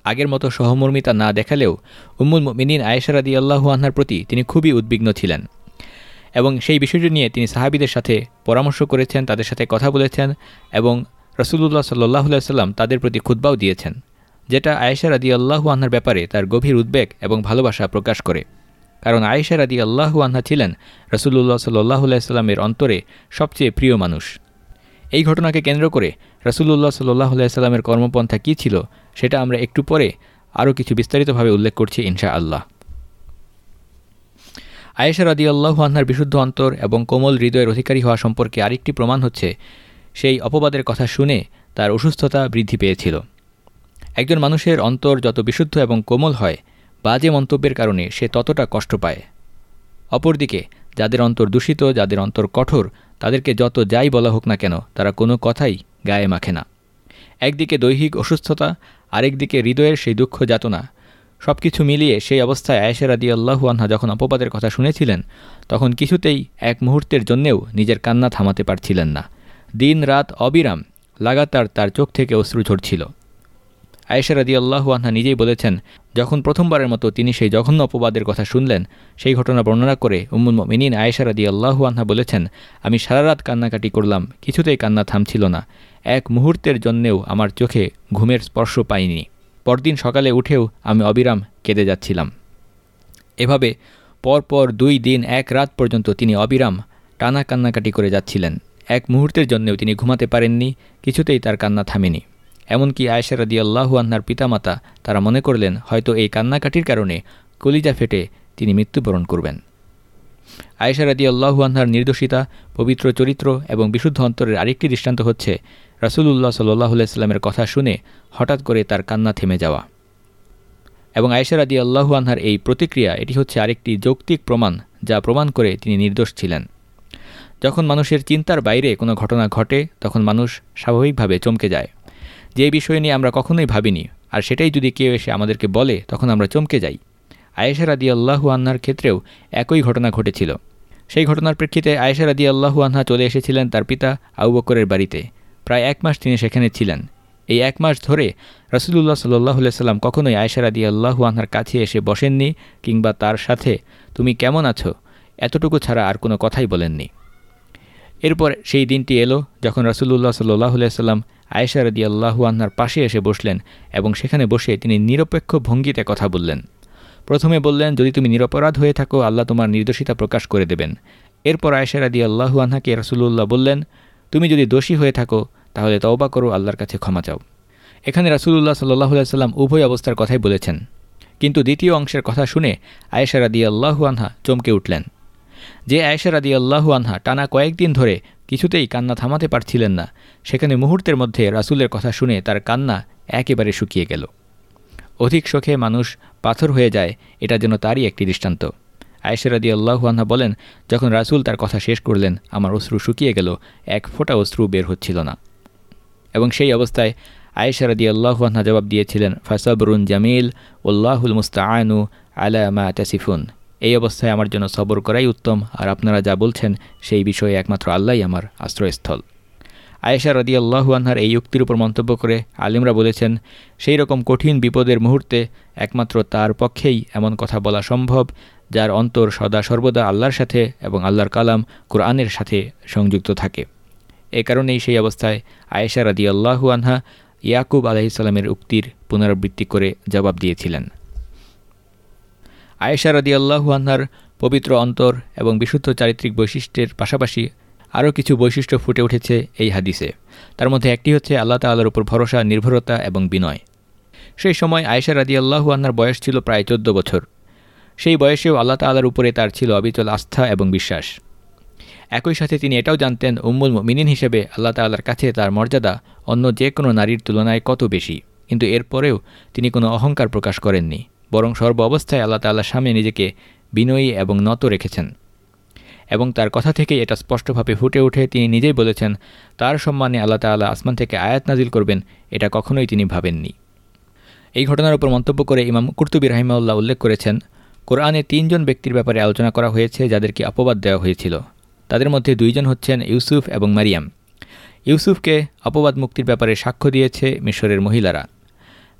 আগের মতো সহমর্মিতা না দেখালেও উম্মুল মিনিন আয়েশা রাদি আল্লাহু আনহার প্রতি তিনি খুবই উদ্বিগ্ন ছিলেন এবং সেই বিষয়টি নিয়ে তিনি সাহাবিদের সাথে পরামর্শ করেছেন, তাদের সাথে কথা বলেছেন এবং রসুল্লাহ সাল্লাহ সাল্লাম তাদের প্রতি খুদ্বাও দিয়েছেন। যেটা আয়েশা রাদি আল্লাহু আনহার ব্যাপারে তার গভীর উদ্বেগ এবং ভালোবাসা প্রকাশ করে। কারণ আয়েশা রাদি আল্লাহু আনহা ছিলেন রসুল্লাহ সাল্লাহ সাল্লামের অন্তরে সবচেয়ে প্রিয় মানুষ। এই ঘটনাকে কেন্দ্র করে রসুল্লাহ সাল্লাহ সাল্লামের কর্মপন্থা কী ছিল সেটা আমরা একটু পরে আরও কিছু বিস্তারিতভাবে উল্লেখ করছি ইনশা আল্লাহ আয়েশা রাদি আল্লাহু আনহার বিশুদ্ধ অন্তর এবং কোমল হৃদয়ের অধিকারী হওয়া সম্পর্কে আরেকটি প্রমাণ হচ্ছে, সেই অপবাদের কথা শুনে তার অসুস্থতা বৃদ্ধি পেয়েছিল। একজন মানুষের অন্তর যত বিশুদ্ধ এবং কোমল হয়, বাজে মন্তব্যের কারণে সে ততটা কষ্ট পায়। অপরদিকে, যাদের অন্তর দূষিত, যাদের অন্তর কঠোর, তাদেরকে যত যাই বলা হোক না কেন, তারা কোনো কথাই গায়ে মাখে না। একদিকে দৈহিক অসুস্থতা, আরেকদিকে হৃদয়ের সেই দুঃখ যাতনা। সব কিছু মিলিয়ে সেই অবস্থায় আয়েশার আদি আল্লাহু আনহা যখন অপবাদের কথা শুনেছিলেন, তখন কিছুতেই এক মুহূর্তের জন্যেও নিজের কান্না থামাতে পারছিলেন না। দিন রাত অবিরাম, লাগাতার তার চোখ থেকে অশ্রু ঝরছিল। আয়েশার আদি আল্লাহু আনহা নিজেই বলেছেন, যখন প্রথমবারের মতো তিনি সেই জঘন্য অপবাদের কথা শুনলেন, সেই ঘটনা বর্ণনা করে উম্মুল মিনিন আয়েশার আদি আল্লাহু আনহা বলেছেন, আমি সারা রাত কান্নাকাটি করলাম, কিছুতেই কান্না থামছিল না। এক মুহূর্তের জন্যেও আমার চোখে ঘুমের স্পর্শ পাইনি। পরদিন সকালে উঠেও আমি অবিরাম কেঁদে যাচ্ছিলাম। এভাবে পরপর দুই দিন এক রাত পর্যন্ত তিনি অবিরাম টানা কান্নাকাটি করে যাচ্ছিলেন। এক মুহূর্তের জন্যেও তিনি ঘুমাতে পারেননি, কিছুতেই তার কান্না থামেনি। এমনকি আয়েশার রাদি আল্লাহু আন্নার পিতামাতা, তারা মনে করলেন, হয়তো এই কান্নাকাটির কারণে কলিজা ফেটে তিনি মৃত্যুবরণ করবেন। আয়েশা আল্লাহু আনহার নির্দোষিতা, পবিত্র চরিত্র এবং বিশুদ্ধ অন্তরের আরেকটি দৃষ্টান্ত হচ্ছে রাসুলুল্লাহ সাল্লাহ সাল্লামের কথা শুনে হঠাৎ করে তার কান্না থেমে যাওয়া। এবং আয়েশা রাদি আল্লাহু আনহার এই প্রতিক্রিয়া, এটি হচ্ছে আরেকটি যৌক্তিক প্রমাণ যা প্রমাণ করে তিনি নির্দোষ ছিলেন। যখন মানুষের চিন্তার বাইরে কোনো ঘটনা ঘটে, তখন মানুষ স্বাভাবিকভাবে চমকে যায়। যে বিষয় নিয়ে আমরা কখনোই ভাবিনি, আর সেটাই যদি কেউ এসে আমাদেরকে বলে, তখন আমরা চমকে যাই। আয়েশা রাদি আল্লাহু আন্নার ক্ষেত্রেও একই ঘটনা ঘটেছিল। সেই ঘটনার প্রেক্ষিতে আয়েশা রাদি আল্লাহু আনহা চলে এসেছিলেন তার পিতা আউ বকরের বাড়িতে। প্রায় এক মাস তিনি সেখানে ছিলেন। এই এক মাস ধরে রসুলুল্লাহ সাল্লাহ সাল্লাম কখনোই আয়েশা রাদি আল্লাহু আনহার কাছে এসে বসেননি কিংবা তার সাথে, তুমি কেমন আছো? এতটুকু ছাড়া আর কোনো কথাই বলেননি। এরপর সেই দিনটি এলো যখন রসুল্লাহ সাল্লাহ সাল্লাম আয়েশা রদি আল্লাহু আন্নার পাশে এসে বসলেন এবং সেখানে বসে তিনি নিরপেক্ষ ভঙ্গিতে কথা বললেন। প্রথমে বললেন, যদি তুমি নিরপরাধ হয়ে থাকো, আল্লাহ তোমার নির্দোষিতা প্রকাশ করে দেবেন। এরপর আয়েশা রাদি আল্লাহু আনহাকে রাসুলুল্লাহ বললেন, তুমি যদি দোষী হয়ে থাকো, তাহলে তওবা করো, আল্লাহর কাছে ক্ষমা চাও। এখানে রাসুলুল্লাহ সাল্লাহ সাল্লাম উভয় অবস্থার কথাই বলেছেন। কিন্তু দ্বিতীয় অংশের কথা শুনে আয়েশা রাদি আল্লাহু আনহা চমকে উঠলেন। যে আয়েশা রাদি আল্লাহু আনহা টানা কয়েকদিন ধরে কিছুতেই কান্না থামাতে পারছিলেন না। সেখানে মুহূর্তের মধ্যে রাসুলের কথা শুনে তার কান্না একেবারে শুকিয়ে গেল। অধিক শোকে মানুষ পাথর হয়ে যায়, এটা যেন তারই একটি দৃষ্টান্ত। আয়েশারাদি আল্লাহু আনহা বলেন, যখন রাসুল তার কথা শেষ করলেন, আমার অশ্রু শুকিয়ে গেল, এক ফোঁটা অশ্রু বের হচ্ছিল না। এবং সেই অবস্থায় আয়েশারাদি আল্লাহু আনহা জবাব দিয়েছিলেন, ফাসাবরুন জামিল উল্লাহুল মুস্তাআনু আলা মা তাসিফুন। এই অবস্থায় আমার জন্য সবর করাই উত্তম, আর আপনারা যা বলছেন সেই বিষয়ে একমাত্র আল্লাহই আমার আশ্রয়স্থল। আয়েশা রদি আল্লাহু আনহার এই উক্তির উপর মন্তব্য করে আলিমরা বলেছেন সেই রকম কঠিন বিপদের মুহূর্তে একমাত্র তার পক্ষেই এমন কথা বলা সম্ভব, যার অন্তর সদা সর্বদা আল্লাহর সাথে এবং আল্লাহর কালাম কোরআনের সাথে সংযুক্ত থাকে। এ কারণেই সেই অবস্থায় আয়েশা রাদি আল্লাহু আনহা ইয়াকুব আলাহিসাল্লামের উক্তির পুনরাবৃত্তি করে জবাব দিয়েছিলেন। আয়েশা রাদি আল্লাহু আনহার পবিত্র অন্তর এবং বিশুদ্ধ চারিত্রিক বৈশিষ্ট্যের পাশাপাশি আরও কিছু বৈশিষ্ট্য ফুটে উঠেছে এই হাদিসে। তার মধ্যে একটি হচ্ছে আল্লাহ তাল্লার উপর ভরসা, নির্ভরতা এবং বিনয়। সেই সময় আয়েশা রাদি আল্লাহু বয়স ছিল প্রায় চোদ্দ বছর। সেই বয়সেও আল্লাহ তাল্লার উপরে তার ছিল অবিচল আস্থা এবং বিশ্বাস। একই সাথে তিনি এটাও জানতেন, উম্মুল মিনিন হিসেবে আল্লাহ তাল্লার কাছে তার মর্যাদা অন্য যে কোনো নারীর তুলনায় কত বেশি। কিন্তু এরপরেও তিনি কোনো অহংকার প্রকাশ করেননি। বরং সর্ব অবস্থায় আল্লাহ তাল্লার সামনে নিজেকে বিনয়ী এবং নত রেখেছেন। এবং তার কথা থেকে এটা স্পষ্টভাবে ফুটে উঠে তিনি নিজেই বলেছেন, তার সম্মানে আল্লাহ তাল্লাহ আসমান থেকে আয়াত নাজিল করবেন, এটা কখনোই তিনি ভাবেননি। এই ঘটনার উপর মন্তব্য করে ইমাম কুর্তুবী রাহিমাউল্লাহ উল্লেখ করেছেন, কোরআনে তিনজন ব্যক্তির ব্যাপারে আলোচনা করা হয়েছে, যাদেরকে অপবাদ দেওয়া হয়েছিল। তাদের মধ্যে দুইজন হচ্ছেন ইউসুফ এবং মারিয়াম। ইউসুফকে অপবাদ মুক্তির ব্যাপারে সাক্ষ্য দিয়েছে মিশরের মহিলারা।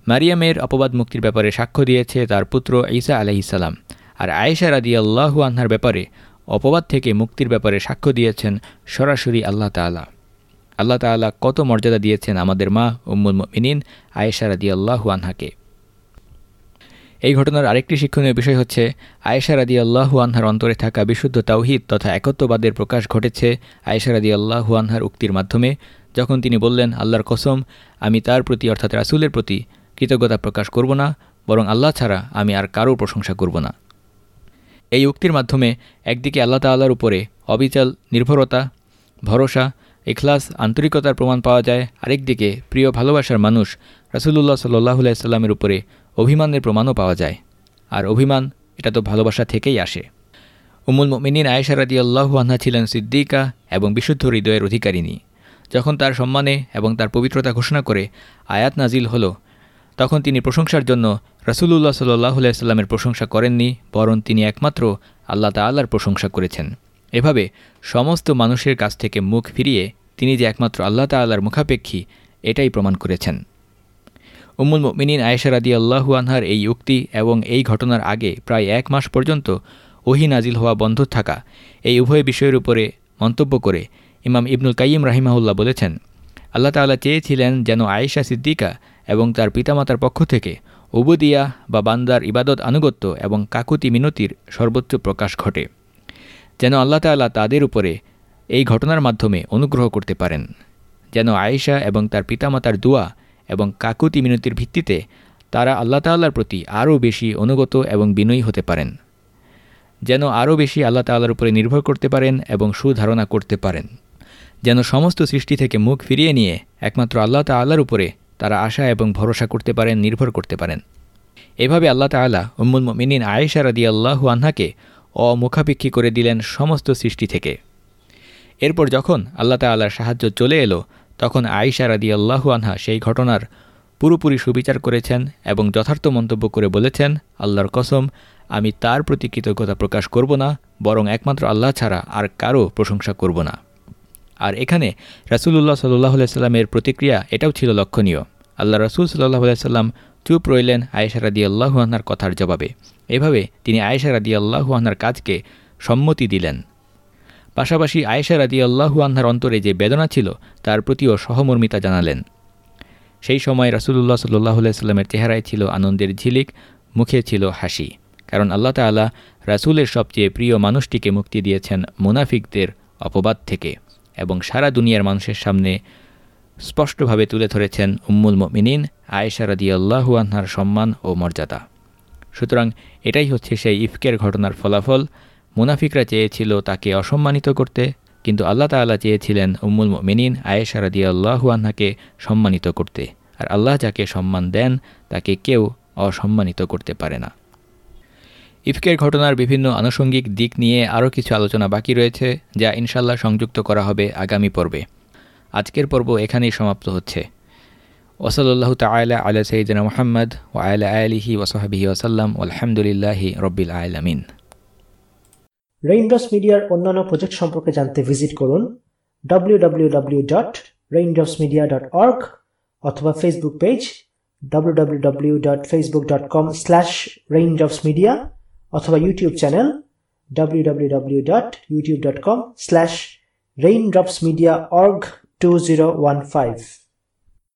মারিয়ামের অপবাদ মুক্তির ব্যাপারে সাক্ষ্য দিয়েছে তার পুত্র ঈসা আলাইসাল্লাম আর আয়েশা রাদি আল্লাহু আনহার ব্যাপারে অপবাদ থেকে মুক্তির ব্যাপারে সাক্ষ্য দিয়েছেন সরাসরি আল্লাহ তালা আল্লাহ তালা কত মর্যাদা দিয়েছেন আমাদের মা উম্মুল মিনিন আয়েশা রাদি আল্লাহু আনহাকে। এই ঘটনার আরেকটি শিক্ষণীয় বিষয় হচ্ছে, আয়েশা রাদি আল্লাহু আনহার অন্তরে থাকা বিশুদ্ধ তাওহিদ তথা একত্ববাদের প্রকাশ ঘটেছে আয়েশা রাদি আল্লাহু আনহার উক্তির মাধ্যমে, যখন তিনি বললেন, আল্লাহর কসম, আমি তার প্রতি অর্থাৎ রাসুলের প্রতি কৃতজ্ঞতা প্রকাশ করব না, বরং আল্লাহ ছাড়া আমি আর কারও প্রশংসা করব না। এই উক্তির মাধ্যমে একদিকে আল্লাহ তাল্লাহর উপরে অবিচল নির্ভরতা, ভরসা এখলাস আন্তরিকতার প্রমাণ পাওয়া যায়, আরেকদিকে প্রিয় ভালোবাসার মানুষ রাসুলুল্লাহ সাল্লাহ সাল্লামের উপরে অভিমানের প্রমাণও পাওয়া যায়। আর অভিমান, এটা তো ভালোবাসা থেকেই আসে। উমুল মিনিন আয়েশা রাদি আল্লাহু আহ্না ছিলেন সিদ্দিকা এবং বিশুদ্ধ হৃদয়ের অধিকারিণী। যখন তার সম্মানে এবং তার পবিত্রতা ঘোষণা করে আয়াত নাজিল হল তখন তিনি প্রশংসার জন্য রসুল্লাহ সাল্লাহ সাল্লামের প্রশংসা করেননি, বরং তিনি একমাত্র আল্লাহ তাল্লার প্রশংসা করেছেন। এভাবে সমস্ত মানুষের কাছ থেকে মুখ ফিরিয়ে তিনি যে একমাত্র আল্লাহ তাল্লার মুখাপেক্ষী, এটাই প্রমাণ করেছেন। উম্মুল মিনিন আয়েশা রাদি আল্লাহু আনহার এই উক্তি এবং এই ঘটনার আগে প্রায় এক মাস পর্যন্ত ওহি নাজিল হওয়া বন্ধ থাকা এই উভয় বিষয়ের উপরে মন্তব্য করে ইমাম ইবনুল কাইম রাহিমাহুল্লাহ বলেছেন, আল্লাহ তাল্লাহ চেয়েছিলেন যেন আয়েশা সিদ্দিকা এবং তার পিতামাতার পক্ষ থেকে উবুদিয়া বা বান্দার ইবাদত আনুগত্য এবং কাকুতি মিনতির সর্বোচ্চ প্রকাশ ঘটে, যেন আল্লাহ তাল্লাহ তাদের উপরে এই ঘটনার মাধ্যমে অনুগ্রহ করতে পারেন। যেন আয়েশা এবং তার পিতামাতার দোয়া এবং কাকুতি মিনতির ভিত্তিতে তারা আল্লাহ তাল্লার প্রতি আরও বেশি অনুগত এবং বিনয়ী হতে পারেন। যেন আরও বেশি আল্লাহ তাল্লার উপরে নির্ভর করতে পারেন এবং সুধারণা করতে পারেন। যেন সমস্ত সৃষ্টি থেকে মুখ ফিরিয়ে নিয়ে একমাত্র আল্লাহ তাল্লার উপরে তারা আশা এবং ভরসা করতে পারেন, নির্ভর করতে পারেন। এভাবে আল্লাহ তাল্লাহ উম্মুল মিনিন আয়েশা রাদি আল্লাহু আনহাকে অমুখাপেক্ষী করে দিলেন সমস্ত সৃষ্টি থেকে। এরপর যখন আল্লাহ তাল্লাহর সাহায্য চলে এলো, তখন আয়েশা রাদি আল্লাহু আনহা সেই ঘটনার পুরোপুরি সুবিচার করেছেন এবং যথার্থ মন্তব্য করে বলেছেন, আল্লাহর কসম, আমি তার প্রতি কৃতজ্ঞতা প্রকাশ করব না, বরং একমাত্র আল্লাহ ছাড়া আর কারও প্রশংসা করব না। আর এখানে রাসুলুল্লাহ সাল্লাহ সাল্লামের প্রতিক্রিয়া এটাও ছিল লক্ষণীয়। আল্লাহ রসুল সাল্লাহ সাল্লাম চুপ রইলেন আয়েশা রাদি আল্লাহুয়ানার কথার জবাবে। এভাবে তিনি আয়েশা রাদি আল্লাহুয়ানার কাজকে সম্মতি দিলেন। পাশাপাশি আয়েশা রাদি আল্লাহুয়ানহার অন্তরে যে বেদনা ছিল, তার প্রতিও সহমর্মিতা জানালেন। সেই সময় রাসুলুল্লাহ সাল্লাহ সাল্লামের চেহারায় ছিল আনন্দের ঝিলিক, মুখে ছিল হাসি। কারণ আল্লাহ তাল্লাহ রাসুলের সবচেয়ে প্রিয় মানুষটিকে মুক্তি দিয়েছেন মুনাফিকদের অপবাদ থেকে। এবং সারা দুনিয়ার মানুষের সামনে স্পষ্টভাবে তুলে ধরেছেন উম্মুল মিনিন আয়েশা রাদিয়াল্লাহু আনহার সম্মান ও মর্যাদা। সুতরাং এটাই হচ্ছে সেই ইফকের ঘটনার ফলাফল। মুনাফিকরা চেয়েছিল তাকে অসম্মানিত করতে, কিন্তু আল্লাহ তাল্লাহ চেয়েছিলেন উম্মুল মিনিন আয়েশা রাদিয়াল্লাহু আনহাকে সম্মানিত করতে। আর আল্লাহ যাকে সম্মান দেন, তাকে কেউ অসম্মানিত করতে পারে না। ইফকের ঘটনার বিভিন্ন আনুষঙ্গিক দিক নিয়ে আরও কিছু আলোচনা বাকি রয়েছে, যা ইনশাল্লাহ সংযুক্ত করা হবে আগামী পর্বে। আজকের পর্ব এখানেই সমাপ্ত হচ্ছে। ওসলাল্লাহ তালা আলা সঈদিন মোহাম্মদ ও আলা আলিহি ওসহাবিহি ওসাল্লাম আলহামদুলিল্লাহি রব্বিল আলমিন। রেইনড্রপস মিডিয়ার অন্যান্য প্রজেক্ট সম্পর্কে জানতে ভিজিট করুন www.raindropsmedia.org অথবা ফেসবুক পেজ www.facebook.com/raindropsmedia অথবা ইউটিউব চ্যানেল www.youtube.com/raindropsmediaorg 2015